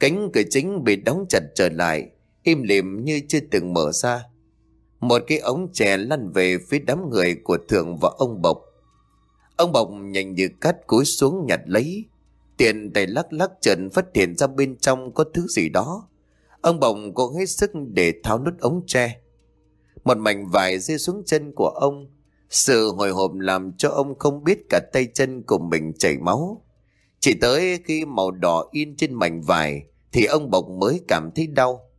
Cánh cửa chính bị đóng chặt trở lại, im lìm như chưa từng mở ra. Một cái ống chè lăn về phía đám người của thượng và ông Bộc. Ông Bộc nhanh như cắt cúi xuống nhặt lấy. Tiền tay lắc lắc trần phát hiện ra bên trong có thứ gì đó. Ông Bộc cố hết sức để tháo nút ống tre. Một mảnh vải rơi xuống chân của ông sự hồi hộp làm cho ông không biết cả tay chân của mình chảy máu. Chỉ tới khi màu đỏ in trên mảnh vải thì ông Bộc mới cảm thấy đau.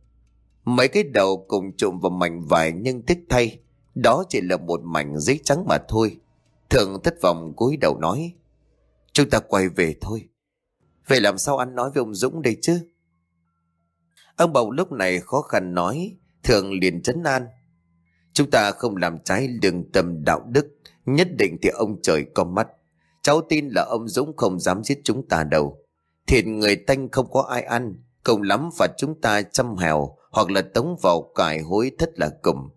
Mấy cái đầu cùng trộm vào mảnh vải nhưng tiếc thay, đó chỉ là một mảnh giấy trắng mà thôi. thượng thất vọng cúi đầu nói, chúng ta quay về thôi. Vậy làm sao anh nói với ông Dũng đây chứ? Ông Bộc lúc này khó khăn nói, thường liền trấn an. Chúng ta không làm trái lương tâm đạo đức, nhất định thì ông trời có mắt. Cháu tin là ông Dũng không dám giết chúng ta đâu. Thiệt người tanh không có ai ăn, cùng lắm phạt chúng ta chăm hèo hoặc là tống vào cải hối thất là cùng.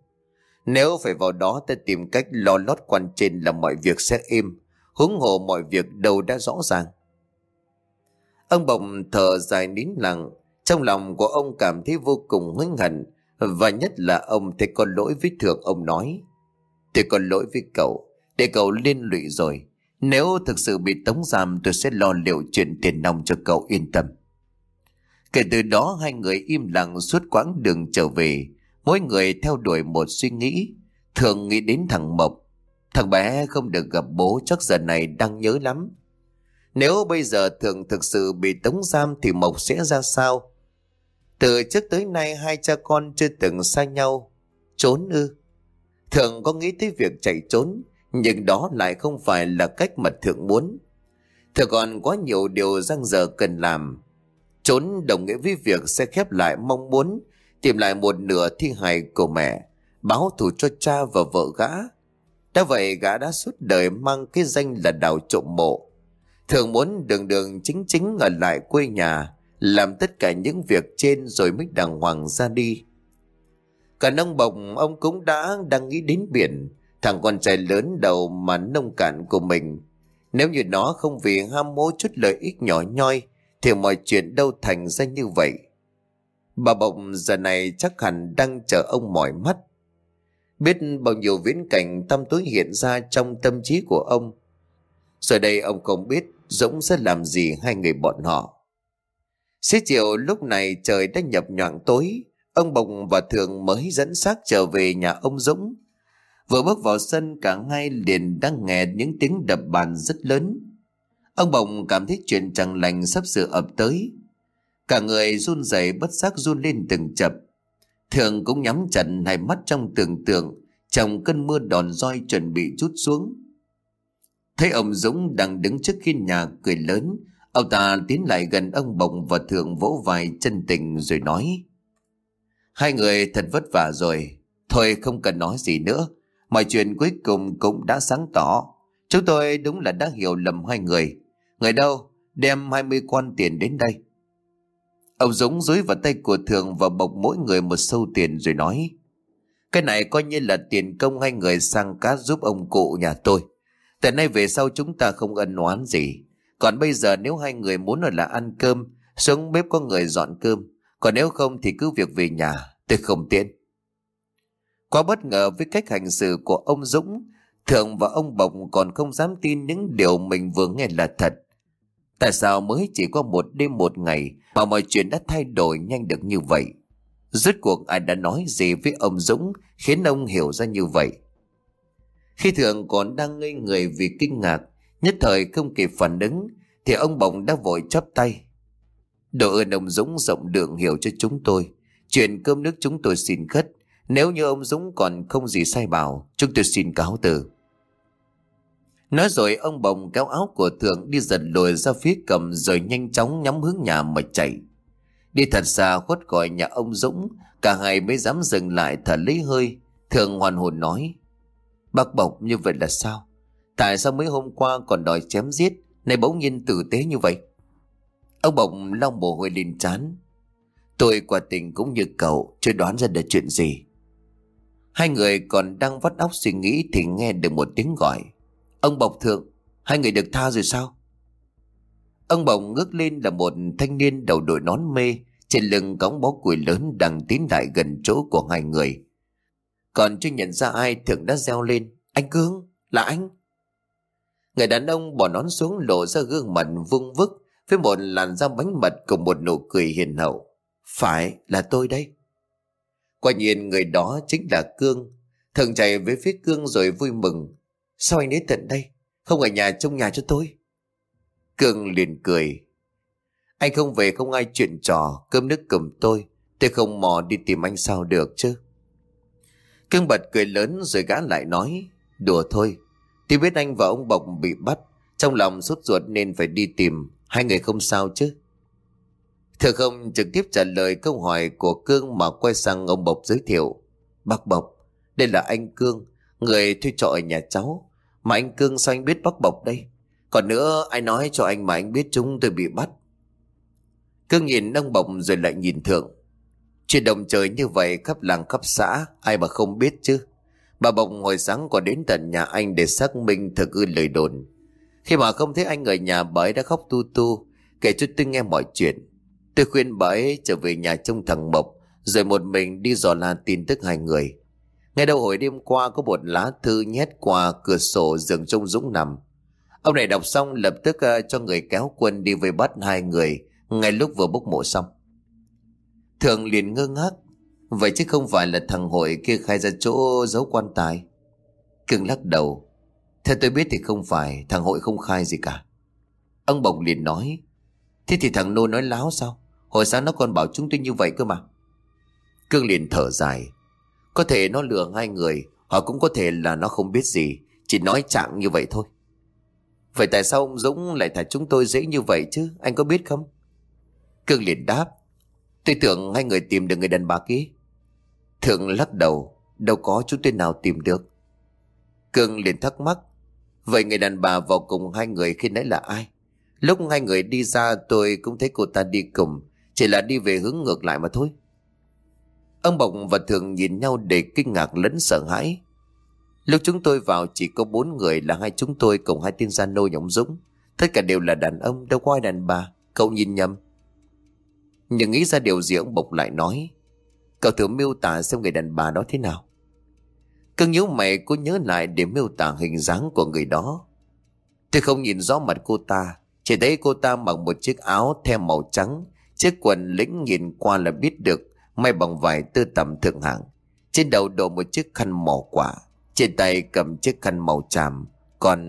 Nếu phải vào đó ta tìm cách lo lót quan trên là mọi việc sẽ êm. Huống hồ mọi việc đâu đã rõ ràng. Ông Bồng thở dài nín lặng. Trong lòng của ông cảm thấy vô cùng hối hận. Và nhất là ông thấy có lỗi với thượng, ông nói. Tôi có lỗi với cậu. Để cậu liên lụy rồi. Nếu thực sự bị tống giam, tôi sẽ lo liệu chuyện tiền nong cho cậu yên tâm. Kể từ đó, hai người im lặng suốt quãng đường trở về. Mỗi người theo đuổi một suy nghĩ. Thường nghĩ đến thằng Mộc. Thằng bé không được gặp bố, chắc giờ này đang nhớ lắm. Nếu bây giờ Thường thực sự bị tống giam thì Mộc sẽ ra sao? Từ trước tới nay hai cha con chưa từng xa nhau. Trốn ư? Thường có nghĩ tới việc chạy trốn, nhưng đó lại không phải là cách mà Thượng muốn. Thượng còn có nhiều điều răng giờ cần làm. Trốn đồng nghĩa với việc sẽ khép lại mong muốn tìm lại một nửa thi hài của mẹ, báo thù cho cha và vợ gã. Đã vậy gã đã suốt đời mang cái danh là đào trộm mộ. Thường muốn đường đường chính chính ở lại quê nhà, làm tất cả những việc trên rồi mới đàng hoàng ra đi. Cả nông bồng ông cũng đã đang nghĩ đến biển, thằng con trai lớn đầu mà nông cạn của mình. Nếu như nó không vì ham mố chút lợi ích nhỏ nhoi, thì mọi chuyện đâu thành ra như vậy. Bà Bộng giờ này chắc hẳn đang chờ ông mỏi mắt. Biết bao nhiêu viễn cảnh tâm tối hiện ra trong tâm trí của ông. Giờ đây ông không biết Dũng sẽ làm gì hai người bọn họ. Xế chiều lúc này trời đã nhập nhoạng tối, ông Bồng và Thường mới dẫn xác trở về nhà ông Dũng. Vừa bước vào sân cả ngay liền đang nghe những tiếng đập bàn rất lớn. Ông Bồng cảm thấy chuyện chẳng lành sắp sửa ập tới. Cả người run rẩy bất giác run lên từng chập. Thường cũng nhắm chặt hai mắt trong tưởng tượng trong cơn mưa đòn roi chuẩn bị chút xuống. Thấy ông Dũng đang đứng trước khi nhà cười lớn, ông ta tiến lại gần ông Bồng và Thượng vỗ vai chân tình rồi nói. Hai người thật vất vả rồi, thôi không cần nói gì nữa. Mọi chuyện cuối cùng cũng đã sáng tỏ. Chúng tôi đúng là đã hiểu lầm hai người. Người đâu, đem 20 quan tiền đến đây. Ông Dũng dối vào tay của Thường và bọc mỗi người một sâu tiền rồi nói. Cái này coi như là tiền công hai người sang cá giúp ông cụ nhà tôi. Từ nay về sau chúng ta không ân oán gì. Còn bây giờ nếu hai người muốn ở là ăn cơm, xuống bếp có người dọn cơm. Còn nếu không thì cứ việc về nhà, tôi không tiện. Quá bất ngờ với cách hành xử của ông Dũng, Thượng và ông Bộc còn không dám tin những điều mình vừa nghe là thật. Tại sao mới chỉ qua một đêm một ngày mà mọi chuyện đã thay đổi nhanh được như vậy? Rốt cuộc ai đã nói gì với ông Dũng khiến ông hiểu ra như vậy? Khi Thượng còn đang ngây người vì kinh ngạc, nhất thời không kịp phản ứng, thì ông Bồng đã vội chắp tay. đội ơn ông Dũng rộng đường hiểu cho chúng tôi. Chuyện cơm nước chúng tôi xin khất. Nếu như ông Dũng còn không gì sai bảo, chúng tôi xin cáo từ. Nói rồi ông Bồng kéo áo của Thượng đi giật lùi ra phía cầm rồi nhanh chóng nhắm hướng nhà mà chạy. Đi thật xa khuất khỏi nhà ông Dũng, cả hai mới dám dừng lại thở lấy hơi. Thượng hoàn hồn nói, Bác Bộc như vậy là sao? Tại sao mấy hôm qua còn đòi chém giết, nay bỗng nhiên tử tế như vậy? Ông bỗng long bồ hôi lên chán. Tôi quả tình cũng như cậu, chưa đoán ra được chuyện gì. Hai người còn đang vắt óc suy nghĩ thì nghe được một tiếng gọi. Ông Bộc thượng, hai người được tha rồi sao? Ông Bồng ngước lên là một thanh niên đầu đội nón mê, trên lưng cõng bó củi lớn đang tiến lại gần chỗ của hai người. Còn chưa nhận ra ai thượng đã reo lên. Anh Cương, là anh. Người đàn ông bỏ nón xuống lộ ra gương mặt vung vức với một làn da bánh mật cùng một nụ cười hiền hậu. Phải là tôi đây. Quả nhiên người đó chính là Cương. Thường chạy với phía Cương rồi vui mừng. Sao anh đến tận đây? Không ở nhà trong nhà cho tôi. Cương liền cười. Anh không về không ai chuyện trò, cơm nước cầm tôi. Tôi không mò đi tìm anh sao được chứ. Cương bật cười lớn rồi gã lại nói. Đùa thôi. Tôi biết anh và ông Bộc bị bắt. Trong lòng sốt ruột nên phải đi tìm. Hai người không sao chứ. Thừa không trực tiếp trả lời câu hỏi của Cương mà quay sang ông Bộc giới thiệu. Bác Bộc, đây là anh Cương, người thuê trọ ở nhà cháu. Mà anh Cương sao anh biết bác Bộc đây? Còn nữa ai nói cho anh mà anh biết chúng tôi bị bắt. Cương nhìn ông Bộc rồi lại nhìn Thượng. Chuyện đồng trời như vậy khắp làng khắp xã ai mà không biết chứ. Bà bồng hồi sáng còn đến tận nhà anh để xác minh thực hư lời đồn. Khi mà không thấy anh ở nhà bà ấy đã khóc tu tu, kể cho tôi nghe mọi chuyện. Tôi khuyên bà ấy trở về nhà trông thằng Mộc, rồi một mình đi dò la tin tức hai người. Ngay đầu hồi đêm qua có một lá thư nhét qua cửa sổ giường trông Dũng nằm. Ông này đọc xong lập tức uh, cho người kéo quân đi về bắt hai người ngay lúc vừa bốc mộ xong. Thường liền ngơ ngác Vậy chứ không phải là thằng hội kia khai ra chỗ giấu quan tài. Cương lắc đầu. Theo tôi biết thì không phải, Thằng hội không khai gì cả. Ông Bồng liền nói. Thế thì thằng Nô nói láo sao? Hồi sáng nó còn bảo chúng tôi như vậy cơ mà. Cương liền thở dài. Có thể nó lừa hai người Hoặc cũng có thể là nó không biết gì, Chỉ nói trạng như vậy thôi. Vậy tại sao ông Dũng lại thả chúng tôi dễ như vậy chứ? Anh có biết không? Cương liền đáp. Tôi tưởng hai người tìm được người đàn bà kia. Thượng lắc đầu, Đâu có chú tên nào tìm được. Cương liền thắc mắc, Vậy người đàn bà vào cùng hai người khi nãy là ai? Lúc hai người đi ra, tôi cũng thấy cô ta đi cùng, Chỉ là đi về hướng ngược lại mà thôi. Ông Bộc và Thường nhìn nhau để kinh ngạc lẫn sợ hãi. Lúc chúng tôi vào, chỉ có bốn người là hai chúng tôi cùng hai tên gia nô nhộng dũng. Tất cả đều là đàn ông, đâu có ai đàn bà. Cậu nhìn nhầm. Nhưng nghĩ ra điều gì ông Bộc lại nói. Cậu thử miêu tả xem người đàn bà đó thế nào. Cưng nhớ mày cô nhớ lại để miêu tả hình dáng của người đó. Tôi không nhìn rõ mặt cô ta, Chỉ thấy cô ta mặc một chiếc áo theo màu trắng, Chiếc quần lĩnh nhìn qua là biết được, May bằng vải tư tầm thượng hạng. Trên đầu đội một chiếc khăn mỏ quả, Trên tay cầm chiếc khăn màu tràm, Còn...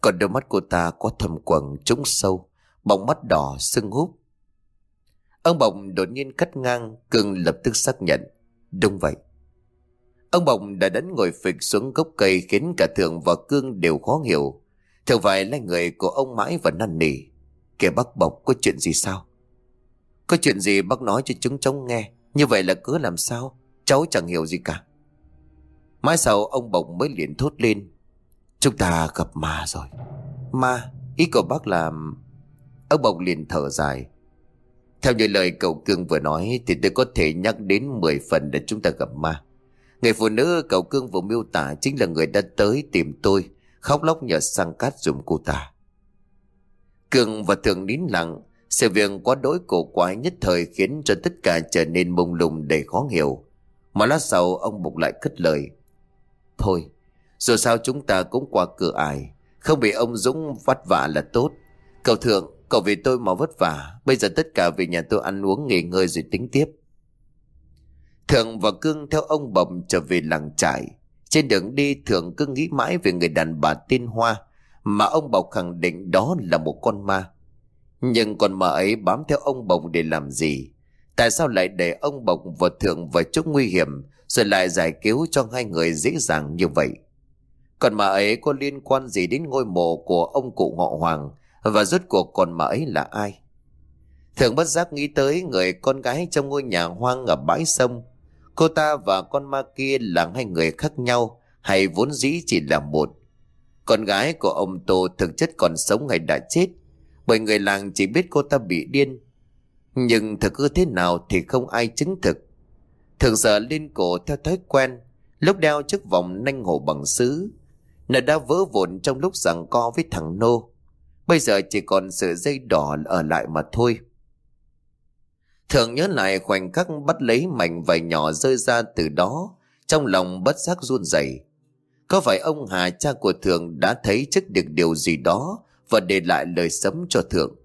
Còn đôi mắt cô ta có thầm quầng trũng sâu, Bóng mắt đỏ sưng húp. Ông Bồng đột nhiên cắt ngang, Cương lập tức xác nhận. Đúng vậy. Ông Bồng đã đánh ngồi phịch xuống gốc cây khiến cả Thượng và Cương đều khó hiểu. Thượng phải là người của ông mãi và năn nỉ. Kẻ bác Bộc có chuyện gì sao? Có chuyện gì bác nói cho chúng cháu nghe. Như vậy là cứ làm sao? Cháu chẳng hiểu gì cả. Mãi sau ông bồng mới liền thốt lên. Chúng ta gặp ma rồi. Ma? Ý của bác là... Ông bồng liền thở dài. Theo như lời cậu Cương vừa nói thì tôi có thể nhắc đến 10 phần để chúng ta gặp ma. Người phụ nữ cậu Cương vừa miêu tả chính là người đã tới tìm tôi, khóc lóc nhờ sang cát dùm cô ta. Cương và Thường nín lặng, sự việc quá đối cổ quái nhất thời khiến cho tất cả trở nên mông lung đầy khó hiểu. Mà lát sau ông Bục lại cất lời. Thôi, dù sao chúng ta cũng qua cửa ải, không bị ông Dũng vắt vả là tốt. Cậu Thượng, Cậu vì tôi mà vất vả, Bây giờ tất cả về nhà tôi ăn uống nghỉ ngơi rồi tính tiếp. Thượng và Cương theo ông Bồng trở về làng trại. Trên đường đi, Thượng cứ nghĩ mãi về người đàn bà tên Hoa, Mà ông Bọc khẳng định đó là một con ma. Nhưng con ma ấy bám theo ông Bồng để làm gì? Tại sao lại để ông Bồng và Thượng vào chút nguy hiểm, Rồi lại giải cứu cho hai người dễ dàng như vậy? Còn ma ấy có liên quan gì đến ngôi mộ của ông cụ họ Hoàng và rốt cuộc còn mà ấy là ai? Thường bất giác nghĩ tới người con gái trong ngôi nhà hoang ở bãi sông. Cô ta và con ma kia là hai người khác nhau, Hay vốn dĩ chỉ là một. Con gái của ông Tô thực chất còn sống hay đã chết, Bởi người làng chỉ biết cô ta bị điên. Nhưng thực hư thế nào thì không ai chứng thực. Thường giờ lên cổ theo thói quen, Lúc đeo chiếc vòng nanh hổ bằng sứ, Nó đã vỡ vụn trong lúc giằng co với thằng Nô. Bây giờ chỉ còn sợi dây đỏ ở lại mà thôi. Thường nhớ lại khoảnh khắc bắt lấy mảnh vải nhỏ rơi ra từ đó, trong lòng bất giác run rẩy. Có phải ông Hà cha của Thường đã thấy trước được điều gì đó và để lại lời sấm cho Thường?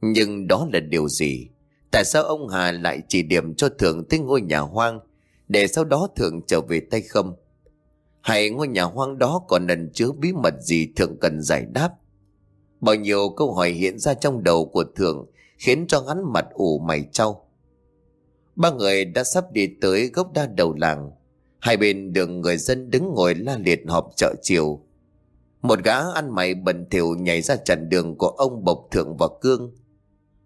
Nhưng đó là điều gì? Tại sao ông Hà lại chỉ điểm cho Thường tới ngôi nhà hoang để sau đó Thường trở về tay không? Hay ngôi nhà hoang đó còn ẩn chứa bí mật gì Thường cần giải đáp? Bao nhiêu câu hỏi hiện ra trong đầu của Thượng khiến cho hắn mặt ủ mày trao. Ba người đã sắp đi tới gốc đa đầu làng. Hai bên đường người dân đứng ngồi la liệt họp chợ chiều. Một gã ăn mày bẩn thỉu nhảy ra chặn đường của ông Bộc Thượng và Cương.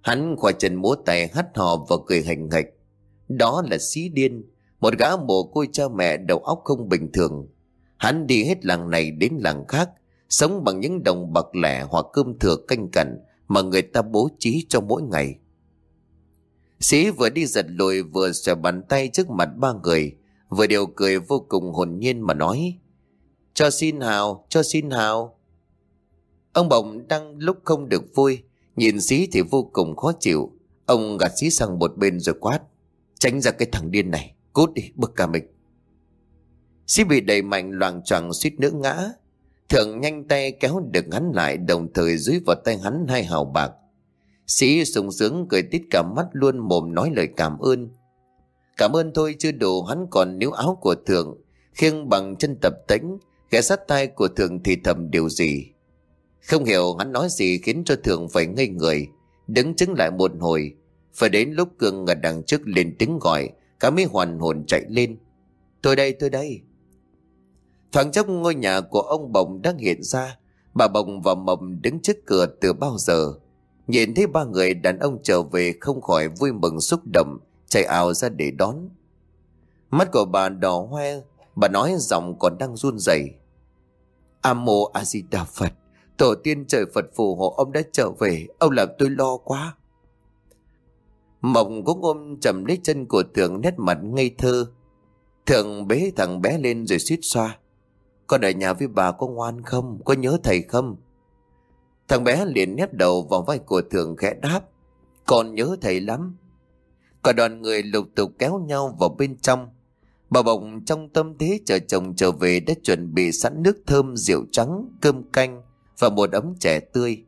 Hắn khoa chân múa tay hắt hò và cười hành hạch. Đó là xí điên, một gã mồ côi cha mẹ đầu óc không bình thường. Hắn đi hết làng này đến làng khác, sống bằng những đồng bạc lẻ hoặc cơm thừa canh cẩn mà người ta bố trí cho mỗi ngày. Sĩ vừa đi giật lùi vừa xòe bàn tay trước mặt ba người Vừa đều cười vô cùng hồn nhiên mà nói Cho xin hào, cho xin hào. Ông Bồng đang lúc không được vui Nhìn sĩ thì vô cùng khó chịu. Ông gạt sĩ sang một bên rồi quát Tránh ra cái thằng điên này Cút đi bực cả mình Sĩ bị đẩy mạnh loạn choạng suýt nữa ngã. Thượng nhanh tay kéo được hắn lại, Đồng thời dưới vào tay hắn hai hào bạc. Sĩ sung sướng cười tít cả mắt luôn mồm nói lời cảm ơn. Cảm ơn thôi chưa đủ hắn còn níu áo của thượng, Khiêng bằng chân tập tĩnh Ghé sát tay của thượng thì thầm điều gì. Không hiểu hắn nói gì khiến cho thượng phải ngây người, Đứng chứng lại một hồi. Phải đến lúc cường ở đằng trước lên tiếng gọi, Cả mới hoàn hồn chạy lên. Tôi đây tôi đây. Thoáng chốc ngôi nhà của ông Bồng đang hiện ra Bà Bồng và Mầm đứng trước cửa từ bao giờ Nhìn thấy ba người đàn ông trở về không khỏi vui mừng xúc động chạy ảo ra để đón. Mắt của bà đỏ hoe, bà nói giọng còn đang run rẩy. A mô A Di Đà Phật, tổ tiên trời Phật phù hộ ông đã trở về, ông làm tôi lo quá. Mộng cũng ôm chầm lấy chân của Thượng nét mặt ngây thơ. Thượng bế thằng bé lên rồi suýt xoa. Con ở nhà với bà có ngoan không? Có nhớ thầy không? Thằng bé liền nép đầu vào vai của Thượng khẽ đáp. Con nhớ thầy lắm. Cả đoàn người lục tục kéo nhau vào bên trong. Bà bồng trong tâm thế chờ chồng trở về đã chuẩn bị sẵn nước thơm, rượu trắng, cơm canh và một ấm chè tươi.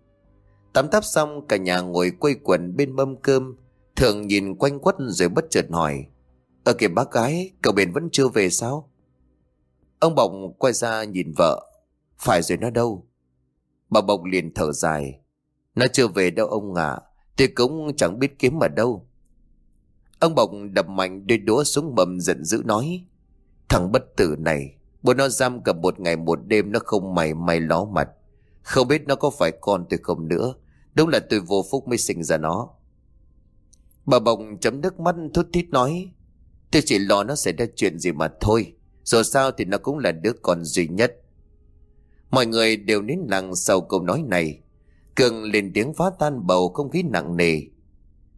Tắm tắp xong cả nhà ngồi quây quần bên mâm cơm. Thường nhìn quanh quất rồi bất chợt hỏi. Ở kìa bác gái, cậu bền vẫn chưa về sao? Ông Bọng quay ra nhìn vợ. Phải rồi nó đâu? Bà Bọng liền thở dài. Nó chưa về đâu ông ạ. À. Tôi cũng chẳng biết kiếm ở đâu. Ông Bọc đập mạnh đôi đũa xuống mầm giận dữ nói. Thằng bất tử này, bố nó giam cả một ngày một đêm nó không mày may ló mặt. Không biết nó có phải con tôi không nữa. Đúng là tôi vô phúc mới sinh ra nó. Bà Bọc chấm nước mắt thút thít nói. Tôi chỉ lo nó sẽ ra chuyện gì mà thôi. Dù sao thì nó cũng là đứa con duy nhất. Mọi người đều nín lặng sau câu nói này. Cường lên tiếng phá tan bầu không khí nặng nề.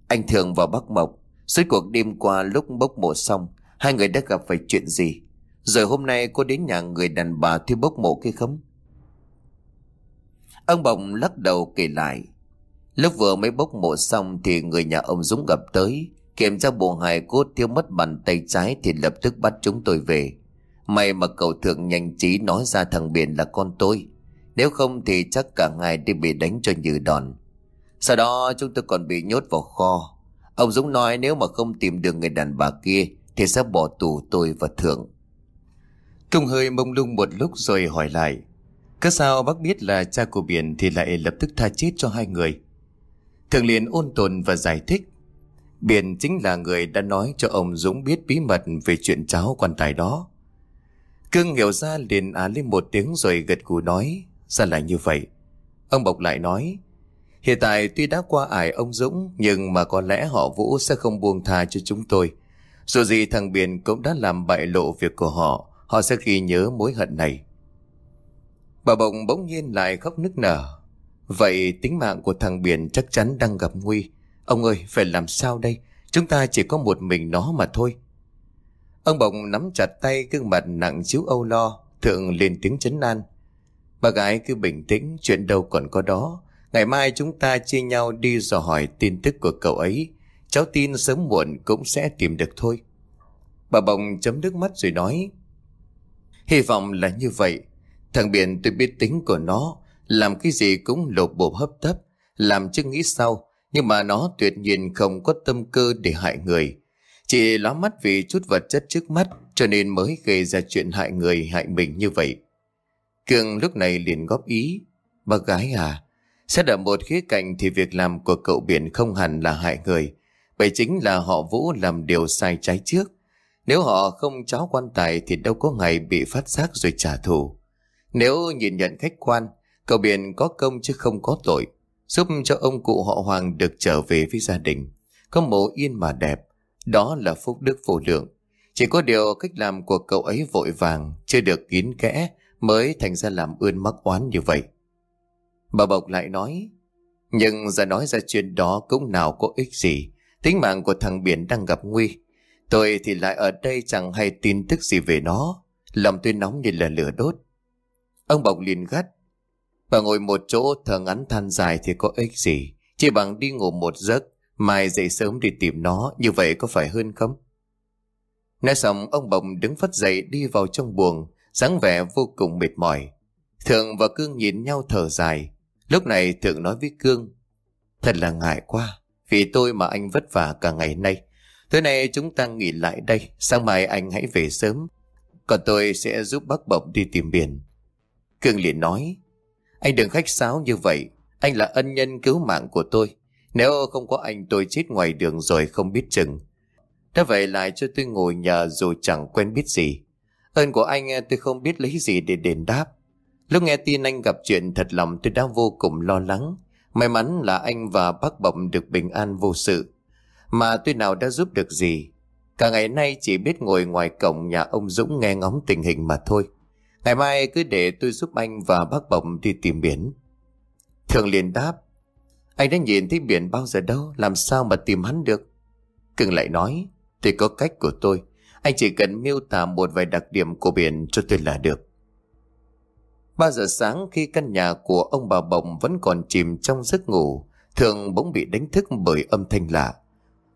Anh Thường và Bắc Mộc, Suốt cuộc đêm qua lúc bốc mộ xong, Hai người đã gặp phải chuyện gì Rồi hôm nay cô đến nhà người đàn bà thi bốc mộ kia không Ông Bồng lắc đầu kể lại Lúc vừa mới bốc mộ xong Thì người nhà ông Dũng gặp tới, Kiểm tra bộ hài cốt thiếu mất bàn tay trái Thì lập tức bắt chúng tôi về May mà cậu thượng nhanh trí nói ra thằng Biển là con tôi Nếu không thì chắc cả ngày đi bị đánh cho như đòn Sau đó chúng tôi còn bị nhốt vào kho Ông Dũng nói nếu mà không tìm được người đàn bà kia thì sẽ bỏ tù tôi và Thượng. Công hơi mông lung một lúc rồi hỏi lại. Cớ sao bác biết là cha của Biển thì lại lập tức tha chết cho hai người? Thượng liền ôn tồn và giải thích. Biển chính là người đã nói cho ông Dũng biết bí mật về chuyện cháu quan tài đó. Cương hiểu ra liền á lên một tiếng rồi gật gù nói. Ra là như vậy. Ông Bộc lại nói. Hiện tại tuy đã qua ải ông Dũng nhưng mà có lẽ họ Vũ sẽ không buông tha cho chúng tôi. Dù gì thằng Biển cũng đã làm bại lộ việc của họ, họ sẽ ghi nhớ mối hận này. Bà Bồng bỗng nhiên lại khóc nức nở. Vậy tính mạng của thằng Biển chắc chắn đang gặp nguy. Ông ơi, phải làm sao đây? Chúng ta chỉ có một mình nó mà thôi. Ông Bồng nắm chặt tay gương mặt nặng chiếu âu lo, thượng lên tiếng chấn an. Bà gái cứ bình tĩnh, chuyện đâu còn có đó. Ngày mai chúng ta chia nhau đi dò hỏi tin tức của cậu ấy. Cháu tin sớm muộn cũng sẽ tìm được thôi. Bà Bồng chấm nước mắt rồi nói. Hy vọng là như vậy. Thằng Biển tôi biết tính của nó. Làm cái gì cũng lột bộp hấp tấp. Làm chứ nghĩ sau. Nhưng mà nó tuyệt nhiên không có tâm cơ để hại người. Chỉ ló mắt vì chút vật chất trước mắt cho nên mới gây ra chuyện hại người hại mình như vậy. Cường lúc này liền góp ý. bác gái à, Xét ở một khía cạnh thì việc làm của cậu biển không hẳn là hại người. Bởi chính là họ Vũ làm điều sai trái trước. Nếu họ không cháo quan tài thì đâu có ngày bị phát giác rồi trả thù. Nếu nhìn nhận khách quan, cậu biển có công chứ không có tội. Giúp cho ông cụ họ Hoàng được trở về với gia đình. Có mộ yên mà đẹp. Đó là phúc đức vô lượng. Chỉ có điều cách làm của cậu ấy vội vàng, chưa được kín kẽ, mới thành ra làm ươn mắc oán như vậy. Bà Bộc lại nói, nhưng ra nói ra chuyện đó cũng nào có ích gì. Tính mạng của thằng Biển đang gặp nguy. Tôi thì lại ở đây chẳng hay tin tức gì về nó. Lòng tôi nóng như là lửa đốt. Ông bộc liền gắt. Bà ngồi một chỗ thở ngắn than dài thì có ích gì. Chỉ bằng đi ngủ một giấc, mai dậy sớm đi tìm nó, như vậy có phải hơn không? Nói xong ông Bồng đứng phất dậy đi vào trong buồng, dáng vẻ vô cùng mệt mỏi. Thượng và Cương nhìn nhau thở dài. Lúc này Thượng nói với Cương, Thật là ngại quá, vì tôi mà anh vất vả cả ngày nay. Tối nay chúng ta nghỉ lại đây, sáng mai anh hãy về sớm. Còn tôi sẽ giúp bác bồng đi tìm biển. Cương liền nói, anh đừng khách sáo như vậy, anh là ân nhân cứu mạng của tôi. Nếu không có anh tôi chết ngoài đường rồi không biết chừng. Đã vậy lại cho tôi ngồi nhờ dù chẳng quen biết gì. Ơn của anh, tôi không biết lấy gì để đền đáp. Lúc nghe tin anh gặp chuyện, thật lòng tôi đã vô cùng lo lắng. May mắn là anh và bác Bộng được bình an vô sự. Mà tôi nào đã giúp được gì. Cả ngày nay chỉ biết ngồi ngoài cổng nhà ông Dũng nghe ngóng tình hình mà thôi. Ngày mai cứ để tôi giúp anh và bác Bộng đi tìm biển. Thường liền đáp. Anh đã nhìn thấy biển bao giờ đâu, làm sao mà tìm hắn được? Cưng lại nói, thì có cách của tôi. Anh chỉ cần miêu tả một vài đặc điểm của biển cho tôi là được. 3 giờ sáng khi căn nhà của ông bà Bồng vẫn còn chìm trong giấc ngủ, thường bỗng bị đánh thức bởi âm thanh lạ.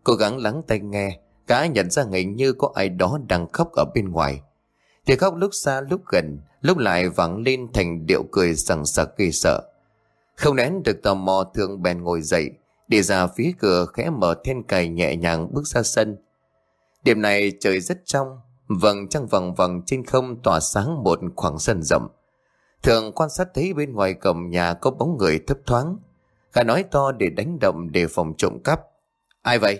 Cố gắng lắng tai nghe, cả nhận ra hình như có ai đó đang khóc ở bên ngoài. Thì khóc lúc xa lúc gần, lúc lại vắng lên thành điệu cười sằng sặc ghê sợ. Không nén được tò mò thường bèn ngồi dậy, đi ra phía cửa khẽ mở then cài nhẹ nhàng bước ra sân. Đêm này trời rất trong, vầng trăng vầng vầng trên không tỏa sáng một khoảng sân rộng. Thường quan sát thấy bên ngoài cổng nhà có bóng người thấp thoáng. Gã nói to để đánh động để phòng trộm cắp. Ai vậy?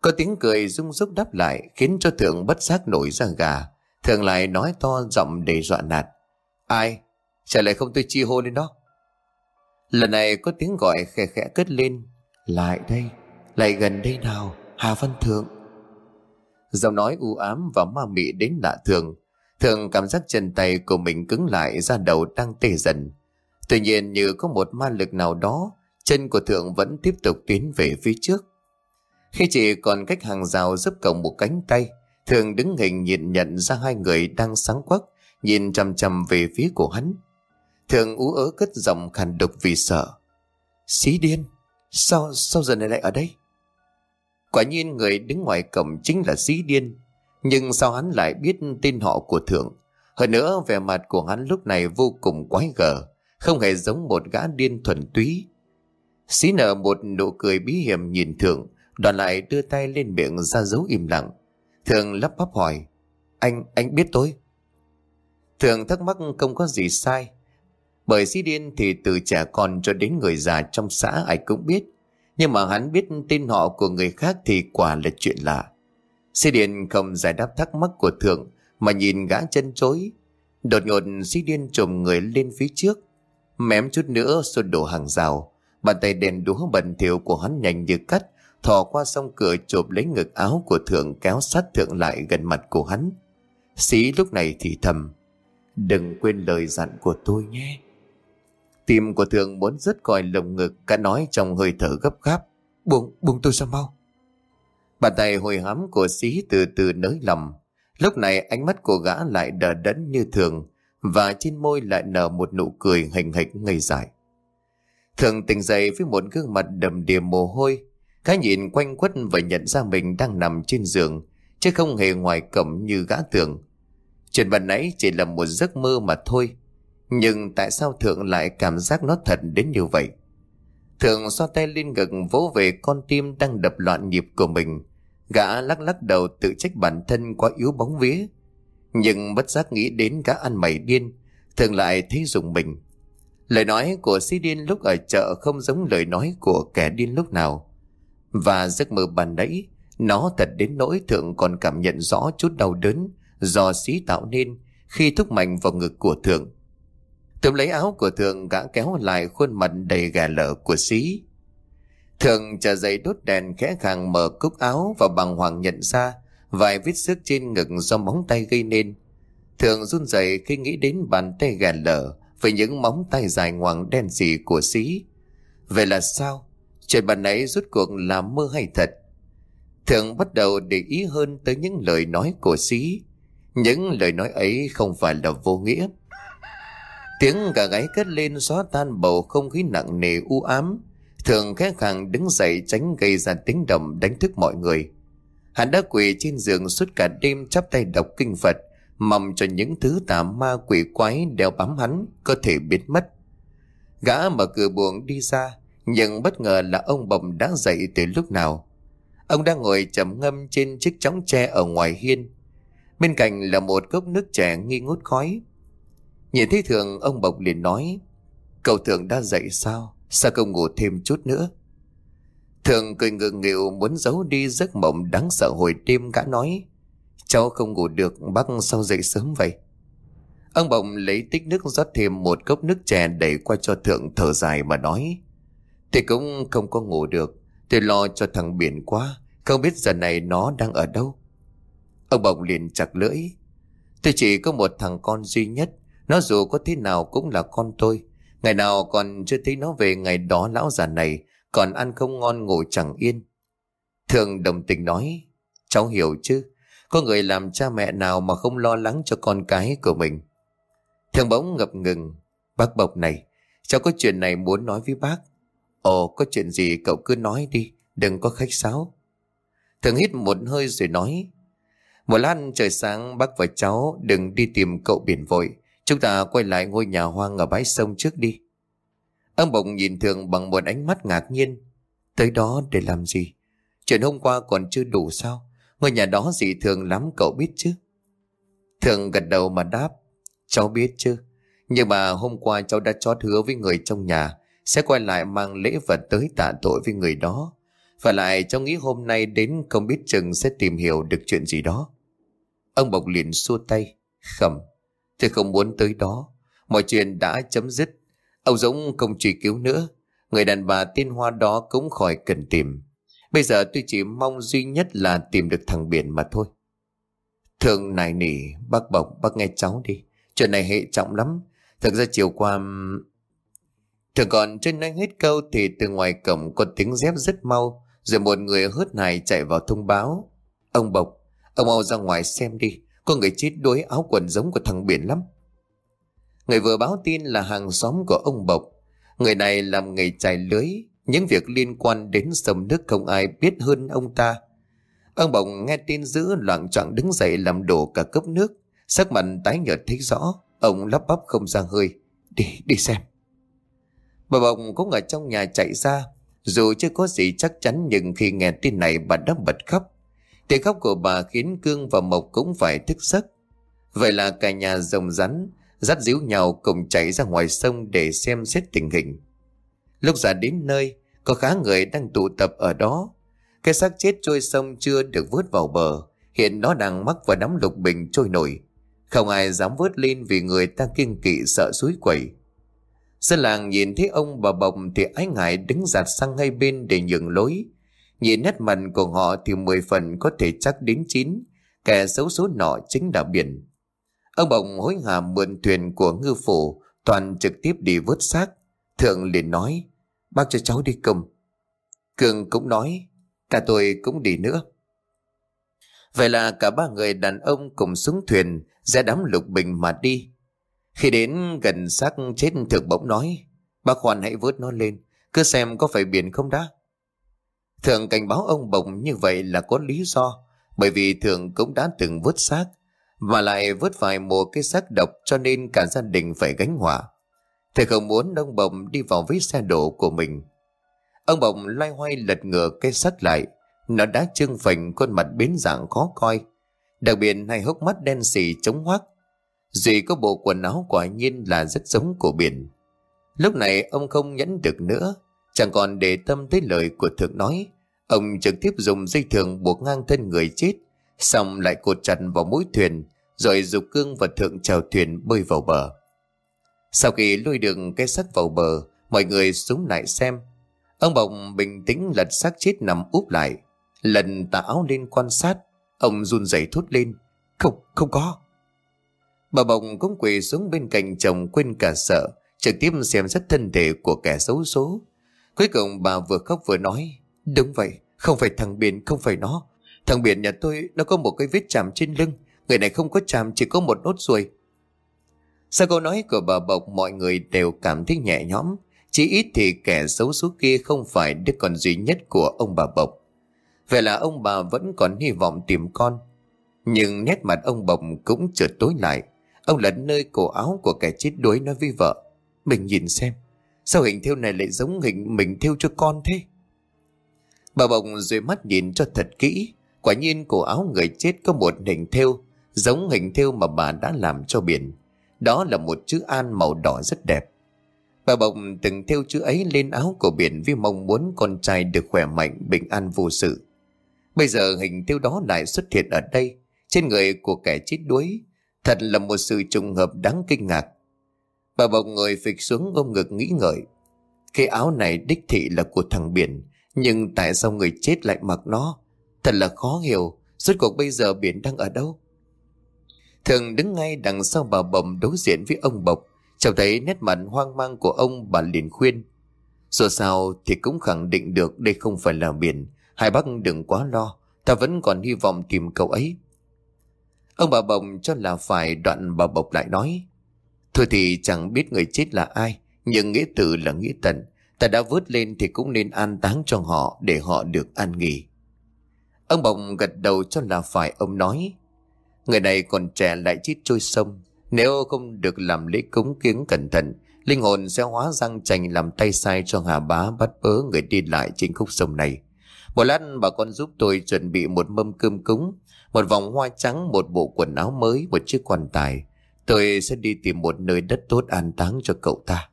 Có tiếng cười rung rúc đáp lại khiến cho thượng bất giác nổi ra gà. Thường lại nói to giọng để dọa nạt. Ai? Trả lại không tôi chi hô lên đó. Lần này có tiếng gọi khẽ khẽ cất lên. Lại đây, lại gần đây nào, Hà Văn Thượng. Giọng nói u ám và ma mị đến lạ thường Thường cảm giác chân tay của mình cứng lại ra đầu đang tê dần. Tuy nhiên như có một ma lực nào đó, chân của Thượng vẫn tiếp tục tiến về phía trước. Khi chỉ còn cách hàng rào giúp cổng một cánh tay, Thường đứng hình nhìn nhận ra hai người đang sáng quắc, nhìn chằm chằm về phía của hắn. Thường ú ớ cất giọng khàn đục vì sợ. Xí điên, sao, sao giờ này lại ở đây? Quả nhiên người đứng ngoài cổng chính là xí điên, nhưng sao hắn lại biết tên họ của thượng? Hơn nữa vẻ mặt của hắn lúc này vô cùng quái gở, không hề giống một gã điên thuần túy. Xí nở một nụ cười bí hiểm nhìn thượng, đoàn lại đưa tay lên miệng ra dấu im lặng. thường lắp bắp hỏi, anh, anh biết tôi? thường thắc mắc không có gì sai. Bởi sĩ điên thì từ trẻ con cho đến người già trong xã ai cũng biết. Nhưng mà hắn biết tên họ của người khác thì quả là chuyện lạ. Sĩ điên không giải đáp thắc mắc của Thượng, mà nhìn gã chân chối. Đột ngột Sĩ Điên trồm người lên phía trước. Mém chút nữa xô đổ hàng rào. Bàn tay đèn đúa bẩn thỉu của hắn nhanh như cắt, thò qua song cửa chộp lấy ngực áo của Thượng kéo sát Thượng lại gần mặt của hắn. Sĩ lúc này thì thầm. Đừng quên lời dặn của tôi nhé. Tim của thường muốn rớt khỏi lồng ngực cả nói trong hơi thở gấp gáp. Buông, buông tôi ra mau. Bàn tay hồi hám của sĩ từ từ nới lòng. Lúc này ánh mắt của gã lại đờ đẫn như thường và trên môi lại nở một nụ cười hình hịch ngây dại. Thường tỉnh dậy với một gương mặt đầm đìa mồ hôi. Gã nhìn quanh quất và nhận ra mình đang nằm trên giường chứ không hề ngoài cổng như gã tưởng. Chuyện bàn nãy chỉ là một giấc mơ mà thôi. Nhưng tại sao Thượng lại cảm giác nó thật đến như vậy? Thượng xoa tay lên ngực vỗ về con tim đang đập loạn nhịp của mình. Gã lắc lắc đầu tự trách bản thân quá yếu bóng vía. Nhưng bất giác nghĩ đến gã ăn mày điên, thường lại thấy dùng mình. Lời nói của si điên lúc ở chợ không giống lời nói của kẻ điên lúc nào. Và giấc mơ bàn nãy, nó thật đến nỗi thượng còn cảm nhận rõ chút đau đớn do xí tạo nên khi thúc mạnh vào ngực của thượng. Tụm lấy áo của thường gã kéo lại khuôn mặt đầy gà lở của xí. Thường chờ dậy đốt đèn khẽ khàng mở cúc áo và bằng hoàng nhận ra, vài vết xước trên ngực do móng tay gây nên. Thường run rẩy khi nghĩ đến bàn tay gà lở với những móng tay dài ngoằng đen sì của xí. Vậy là sao? Chuyện bàn ấy rút cuộc là mơ hay thật? Thường bắt đầu để ý hơn tới những lời nói của sĩ. Những lời nói ấy không phải là vô nghĩa. Tiếng gà gáy cất lên xóa tan bầu không khí nặng nề u ám. Thường khẽ khàng đứng dậy tránh gây ra tiếng động đánh thức mọi người. Hắn đã quỳ trên giường suốt cả đêm chắp tay đọc kinh Phật, mong cho những thứ tà ma quỷ quái đeo bám hắn có thể biến mất. Gã mở cửa buồng đi ra, nhưng bất ngờ là ông Bồng đã dậy từ lúc nào. Ông đang ngồi trầm ngâm trên chiếc chóng tre ở ngoài hiên. Bên cạnh là một cốc nước trẻ nghi ngút khói. Nhìn thấy thường, ông Bộc liền nói, Cậu thường đã dậy sao? Sao không ngủ thêm chút nữa? Thường cười ngượng nghịu, muốn giấu đi giấc mộng đáng sợ hồi đêm gã nói, Cháu không ngủ được, bác sao dậy sớm vậy? Ông Bồng lấy tích nước rót thêm một cốc nước chè đẩy qua cho thượng thở dài mà nói Thì cũng không có ngủ được, Tôi lo cho thằng biển quá, Không biết giờ này nó đang ở đâu. Ông Bồng liền chặt lưỡi, Tôi chỉ có một thằng con duy nhất nó dù có thế nào cũng là con tôi. Ngày nào còn chưa thấy nó về ngày đó lão già này, Còn ăn không ngon ngủ chẳng yên. Thường đồng tình nói, Cháu hiểu chứ, Có người làm cha mẹ nào mà không lo lắng cho con cái của mình. Thường bỗng ngập ngừng, Bác Bộc này, Cháu có chuyện này muốn nói với bác. Ồ, có chuyện gì cậu cứ nói đi, Đừng có khách sáo. Thường hít một hơi rồi nói, Một lát trời sáng bác và cháu Đừng đi tìm cậu biển vội Chúng ta quay lại ngôi nhà hoang ở bãi sông trước đi. Ông Bồng nhìn Thường bằng một ánh mắt ngạc nhiên. Tới đó để làm gì? Chuyện hôm qua còn chưa đủ sao? Ngôi nhà đó dị thường lắm, cậu biết chứ? Thường gật đầu mà đáp, Cháu biết chứ. Nhưng mà hôm qua cháu đã chót hứa với người trong nhà, Sẽ quay lại mang lễ vật tới tạ tội với người đó. Và lại cháu nghĩ hôm nay đến không biết chừng sẽ tìm hiểu được chuyện gì đó. Ông Bộc liền xua tay, Khẩm Tôi không muốn tới đó. Mọi chuyện đã chấm dứt. Ông Dũng không truy cứu nữa. Người đàn bà tên Hoa đó cũng khỏi cần tìm. Bây giờ tôi chỉ mong duy nhất là tìm được thằng Biển mà thôi. Thường nài nỉ, Bác Bộc, bác nghe cháu đi. Chuyện này hệ trọng lắm. Thực ra chiều qua Thường còn trên anh hết câu Thì từ ngoài cổng có tiếng dép rất mau, Rồi một người hớt này chạy vào thông báo. Ông Bộc, Ông mau ra ngoài xem đi. Có người chết đuối áo quần giống của thằng Biển lắm. Người vừa báo tin là hàng xóm của ông Bộc. Người này làm nghề chài lưới. Những việc liên quan đến sông nước không ai biết hơn ông ta. Ông Bộc nghe tin dữ loạn trọng đứng dậy làm đổ cả cốc nước. Sắc mặt tái nhợt thấy rõ. Ông lắp bắp không ra hơi. Đi, đi xem. Bà Bồng cũng ở trong nhà chạy ra. Dù chưa có gì chắc chắn Nhưng khi nghe tin này bà đã bật khóc. Tiếng khóc của bà khiến Cương và Mộc cũng phải thức giấc. Vậy là cả nhà rồng rắn Dắt díu nhau cùng chạy ra ngoài sông Để xem xét tình hình. Lúc ra đến nơi, Có khá người đang tụ tập ở đó. Cái xác chết trôi sông chưa được vớt vào bờ. Hiện nó đang mắc vào đám lục bình trôi nổi. Không ai dám vớt lên vì người ta kiêng kỵ sợ suối quẩy. Dân làng nhìn thấy ông bà bồng thì ái ngại đứng giặt sang ngay bên để nhường lối. Nhìn nét mặt của họ thì mười phần có thể chắc đến chín, kẻ xấu số nọ chính là biển. Ông bồng hối hả mượn thuyền của ngư phủ, toàn trực tiếp đi vớt xác. Thượng liền nói, bác cho cháu đi cùng. Cường cũng nói, cả tôi cũng đi nữa. Vậy là cả ba người đàn ông cùng xuống thuyền ra đám lục bình mà đi. Khi đến gần xác chết thượng bỗng nói, bác khoan hãy vớt nó lên, cứ xem có phải biển không đã. Thượng cảnh báo ông bồng như vậy là có lý do, bởi vì thượng cũng đã từng vớt xác, mà lại vớt vài mùa cái xác độc cho nên cả gia đình phải gánh họa. Thầy không muốn ông bồng đi vào với xe đổ của mình. Ông bồng loay hoay lật ngửa cái xác lại, nó đã trương phình khuôn mặt biến dạng khó coi. Đặc biệt hai hốc mắt đen xì trống hoác. Duy có bộ quần áo quả nhiên là rất giống của biển. Lúc này ông không nhẫn được nữa. Chẳng còn để tâm tới lời của thượng nói. Ông trực tiếp dùng dây thừng buộc ngang thân người chết. Xong lại cột chặt vào mũi thuyền. Rồi dục cương và thượng chèo thuyền bơi vào bờ. Sau khi lôi được cái xác vào bờ, mọi người xuống lại xem. Ông Bồng bình tĩnh lật xác chết nằm úp lại. Lần tà áo lên quan sát, ông run rẩy thốt lên. Không, không có. Bà Bồng cũng quỳ xuống bên cạnh chồng quên cả sợ, trực tiếp xem xét thân thể của kẻ xấu số. Cuối cùng bà vừa khóc vừa nói, đúng vậy, không phải thằng Biển, không phải nó, Thằng Biển nhà tôi nó có một cái vết chạm trên lưng Người này không có chạm chỉ có một nốt ruồi. Sau câu nói của bà Bộc mọi người đều cảm thấy nhẹ nhõm Chỉ ít thì kẻ xấu số kia không phải đứa con duy nhất của ông bà Bộc. Vậy là ông bà vẫn còn hy vọng tìm con. Nhưng nét mặt ông Bộc cũng chợt tối lại. Ông lẫn nơi cổ áo của kẻ chết đuối nói với vợ Mình nhìn xem. Sao hình thêu này lại giống hình mình thêu cho con thế? Bà bồng rồi mắt nhìn cho thật kỹ. Quả nhiên cổ áo người chết có một hình thêu Giống hình thêu mà bà đã làm cho biển. Đó là một chữ an màu đỏ rất đẹp. Bà bồng từng thêu chữ ấy lên áo của biển Vì mong muốn con trai được khỏe mạnh, bình an vô sự. Bây giờ hình thêu đó lại xuất hiện ở đây, Trên người của kẻ chết đuối. Thật là một sự trùng hợp đáng kinh ngạc. Bà bồng người phịch xuống ôm ngực nghĩ ngợi. Cái áo này đích thị là của thằng Biển, Nhưng tại sao người chết lại mặc nó? Thật là khó hiểu Suốt cuộc bây giờ Biển đang ở đâu? Thường đứng ngay đằng sau bà Bồng đối diện với ông Bộc Cháu thấy nét mặt hoang mang của ông bà liền khuyên. Dù sao thì cũng khẳng định được đây không phải là biển, Hai bác đừng quá lo, Ta vẫn còn hy vọng tìm cậu ấy. Ông bà Bồng cho là phải đoạn bà Bộc lại nói. Thôi thì chẳng biết người chết là ai Nhưng nghĩa tử là nghĩa tận. Ta đã vớt lên thì cũng nên an táng cho họ Để họ được an nghỉ. Ông Bồng gật đầu cho là phải ông nói Người này còn trẻ lại chết trôi sông. Nếu không được làm lễ cúng kiến cẩn thận Linh hồn sẽ hóa răng chành làm tay sai cho Hà Bá bắt bớ người đi lại trên khúc sông này. Một lát bà con giúp tôi chuẩn bị một mâm cơm cúng Một vòng hoa trắng, một bộ quần áo mới, một chiếc quan tài. Tôi sẽ đi tìm một nơi đất tốt an táng cho cậu ta.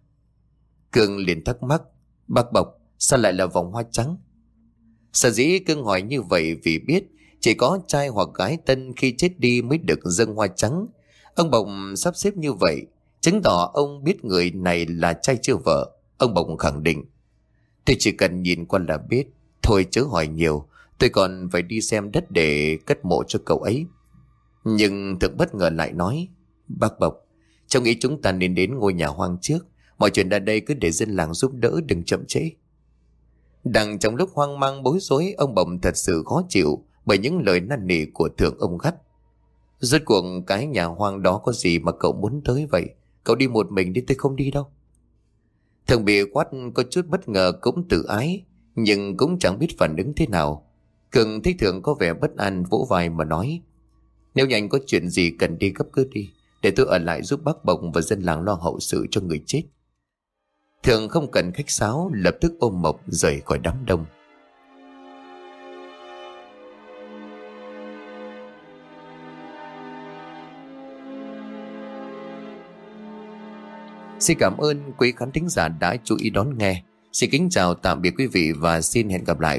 Cương liền thắc mắc, Bác Bọc sao lại là vòng hoa trắng? Sở dĩ Cương hỏi như vậy vì biết Chỉ có trai hoặc gái tân khi chết đi mới được dâng hoa trắng. Ông Bọc sắp xếp như vậy, Chứng tỏ ông biết người này là trai chưa vợ. Ông Bọc khẳng định, Tôi chỉ cần nhìn qua là biết. Thôi chớ hỏi nhiều, Tôi còn phải đi xem đất để cất mộ cho cậu ấy. Nhưng thực bất ngờ lại nói Bác Bộc, cháu nghĩ chúng ta nên đến ngôi nhà hoang trước. Mọi chuyện đã đây cứ để dân làng giúp đỡ, đừng chậm trễ. Đang trong lúc hoang mang bối rối, Ông Bồng thật sự khó chịu Bởi những lời năn nỉ của thượng ông gắt. Rốt cuộc, cái nhà hoang đó có gì mà cậu muốn tới vậy? Cậu đi một mình đi, tôi không đi đâu. Thường bị quát có chút bất ngờ cũng tự ái, Nhưng cũng chẳng biết phản ứng thế nào. Cường thấy thượng có vẻ bất an vỗ vai mà nói, Nếu nhanh có chuyện gì cần đi gấp cứ đi để tôi ở lại giúp bác Bồng và dân làng lo hậu sự cho người chết. Thường không cần khách sáo, Lập tức ôm Mộc rời khỏi đám đông. Xin cảm ơn quý khán thính giả đã chú ý đón nghe. Xin kính chào, tạm biệt quý vị và xin hẹn gặp lại.